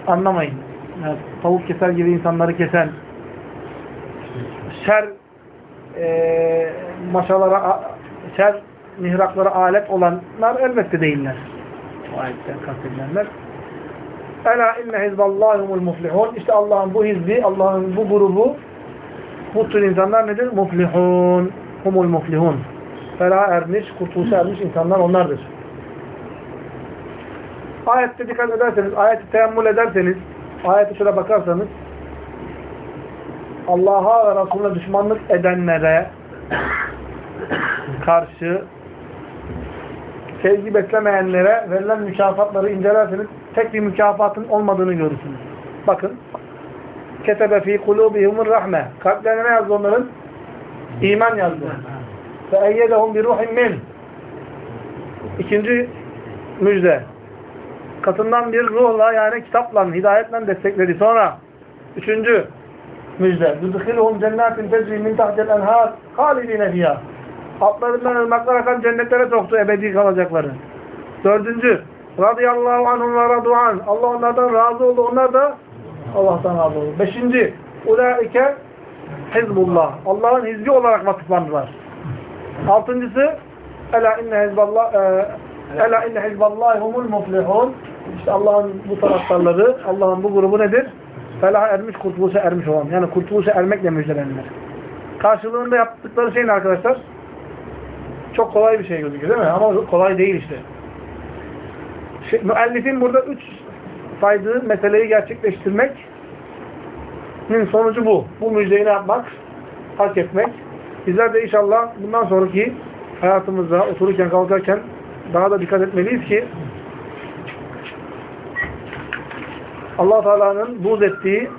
anlamayın. Yani tavuk keser gibi insanları kesen, şer e, maşalara, şer mihraklara alet olanlar elbette değiller. Bu ayetten kastedilenler. Ela inne hizballahumul muflihun. İşte Allah'ın bu hizbi, Allah'ın bu grubu, bu tür insanlar nedir? Muflihun. Humul muflihun. Felaha ermiş, kurtuluşa ermiş insanlar onlardır. Ayette dikkat ederseniz, ayeti teammül ederseniz, ayete şöyle bakarsanız, Allah'a ve Resulüne düşmanlık edenlere karşı sevgi beslemeyenlere verilen mükafatları incelerseniz tek bir mükafatın olmadığını görürsünüz. Bakın. Ketebe fî kulûbihumur rahme. Kalplerine ne yazdı onların? İman yazdı. Ve eyyedehum bir ruhin min. İkinci müjde. Katından bir ruhla yani kitapla, hidayetle destekledi. Sonra üçüncü müjde. Yudhiluhum cennetin tecri min tahtel enhar halidine fiyâ. Altlarından ırmaklar akan cennetlere soktu ebedi kalacakları. Dördüncü. Radıyallahu anhum ve radu'an. Allah onlardan razı oldu. Onlar da Allah'tan razı oldu. Beşinci. Ulaike Hizbullah. Allah'ın hizbi olarak vasıflandılar. Altıncısı Ela inne hizballah e, Ela inne hizballahi muflihun. İşte Allah'ın bu taraftarları, Allah'ın bu grubu nedir? Felaha ermiş, kurtuluşa ermiş olan. Yani kurtuluşa ermekle müjdelenirler. Karşılığında yaptıkları şey ne arkadaşlar? Çok kolay bir şey gözüküyor değil mi? Ama kolay değil işte. Şey, müellifin burada üç saydığı meseleyi gerçekleştirmek sonucu bu. Bu müjdeyi ne yapmak? Hak etmek. Bizler de inşallah bundan sonraki hayatımızda otururken kalkarken daha da dikkat etmeliyiz ki allah Teala'nın buğz ettiği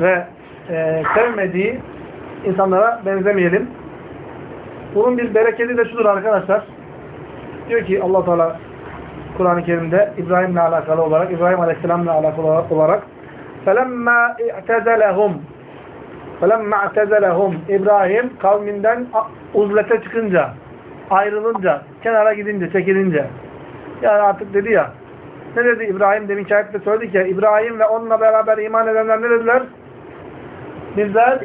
ve e, sevmediği insanlara benzemeyelim. Bunun bir bereketi de şudur arkadaşlar. Diyor ki allah Teala Kur'an-ı Kerim'de İbrahim'le alakalı olarak, İbrahim Aleyhisselam'la alakalı olarak فَلَمَّا اِعْتَزَلَهُمْ فَلَمَّا اَعْتَزَلَهُمْ İbrahim kavminden uzlete çıkınca, ayrılınca, kenara gidince, çekilince. Yani artık dedi ya, ne dedi İbrahim? Demin ayette söyledik ya, İbrahim ve onunla beraber iman edenler ne dediler? Bizler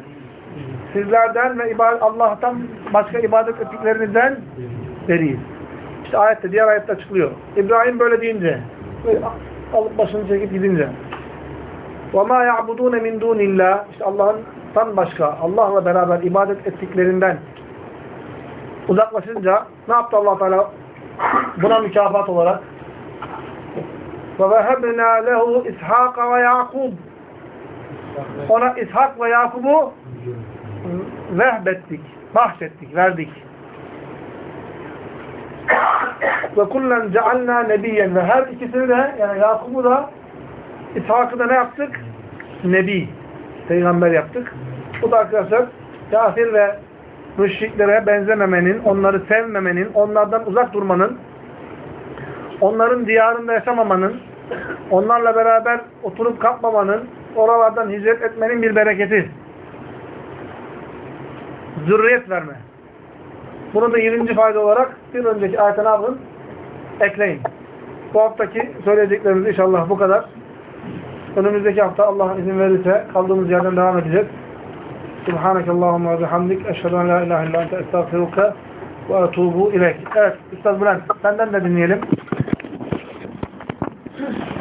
sizlerden ve ibadet, Allah'tan başka ibadet ettiklerinizden beriyiz. İşte ayette, diğer ayette açıklıyor. İbrahim böyle deyince, böyle alıp başını çekip gidince. وَمَا يَعْبُدُونَ مِنْ دُونِ اللّٰهِ İşte Allah'tan başka, Allah'la beraber ibadet ettiklerinden uzaklaşınca ne yaptı allah Teala buna mükafat olarak? وَوَهَبْنَا لَهُ إِسْحَاقَ وَيَعْقُوبَ Ona İshak ve Yakub'u vehbettik, bahşettik, verdik. Ve kullen cealna nebiyen ve her ikisini de yani Yakub'u da İshak'ı da ne yaptık? Nebi. Peygamber yaptık. Bu da arkadaşlar kafir ve müşriklere benzememenin, onları sevmemenin, onlardan uzak durmanın, onların diyarında yaşamamanın, onlarla beraber oturup kalkmamanın, oralardan hicret etmenin bir bereketi. Zürriyet verme. Bunu da 20. fayda olarak bir önceki ayete ne? Ekleyin. Bu haftaki söyleyeceklerimiz inşallah bu kadar. Önümüzdeki hafta Allah izin verirse kaldığımız yerden devam edeceğiz. Subhanakallahumma ve bihamdik. Eşhedü en la ilahe illa ente estağfiruka ve etubu ileyk. Evet, Üstad Bülent, senden de dinleyelim. Thank you.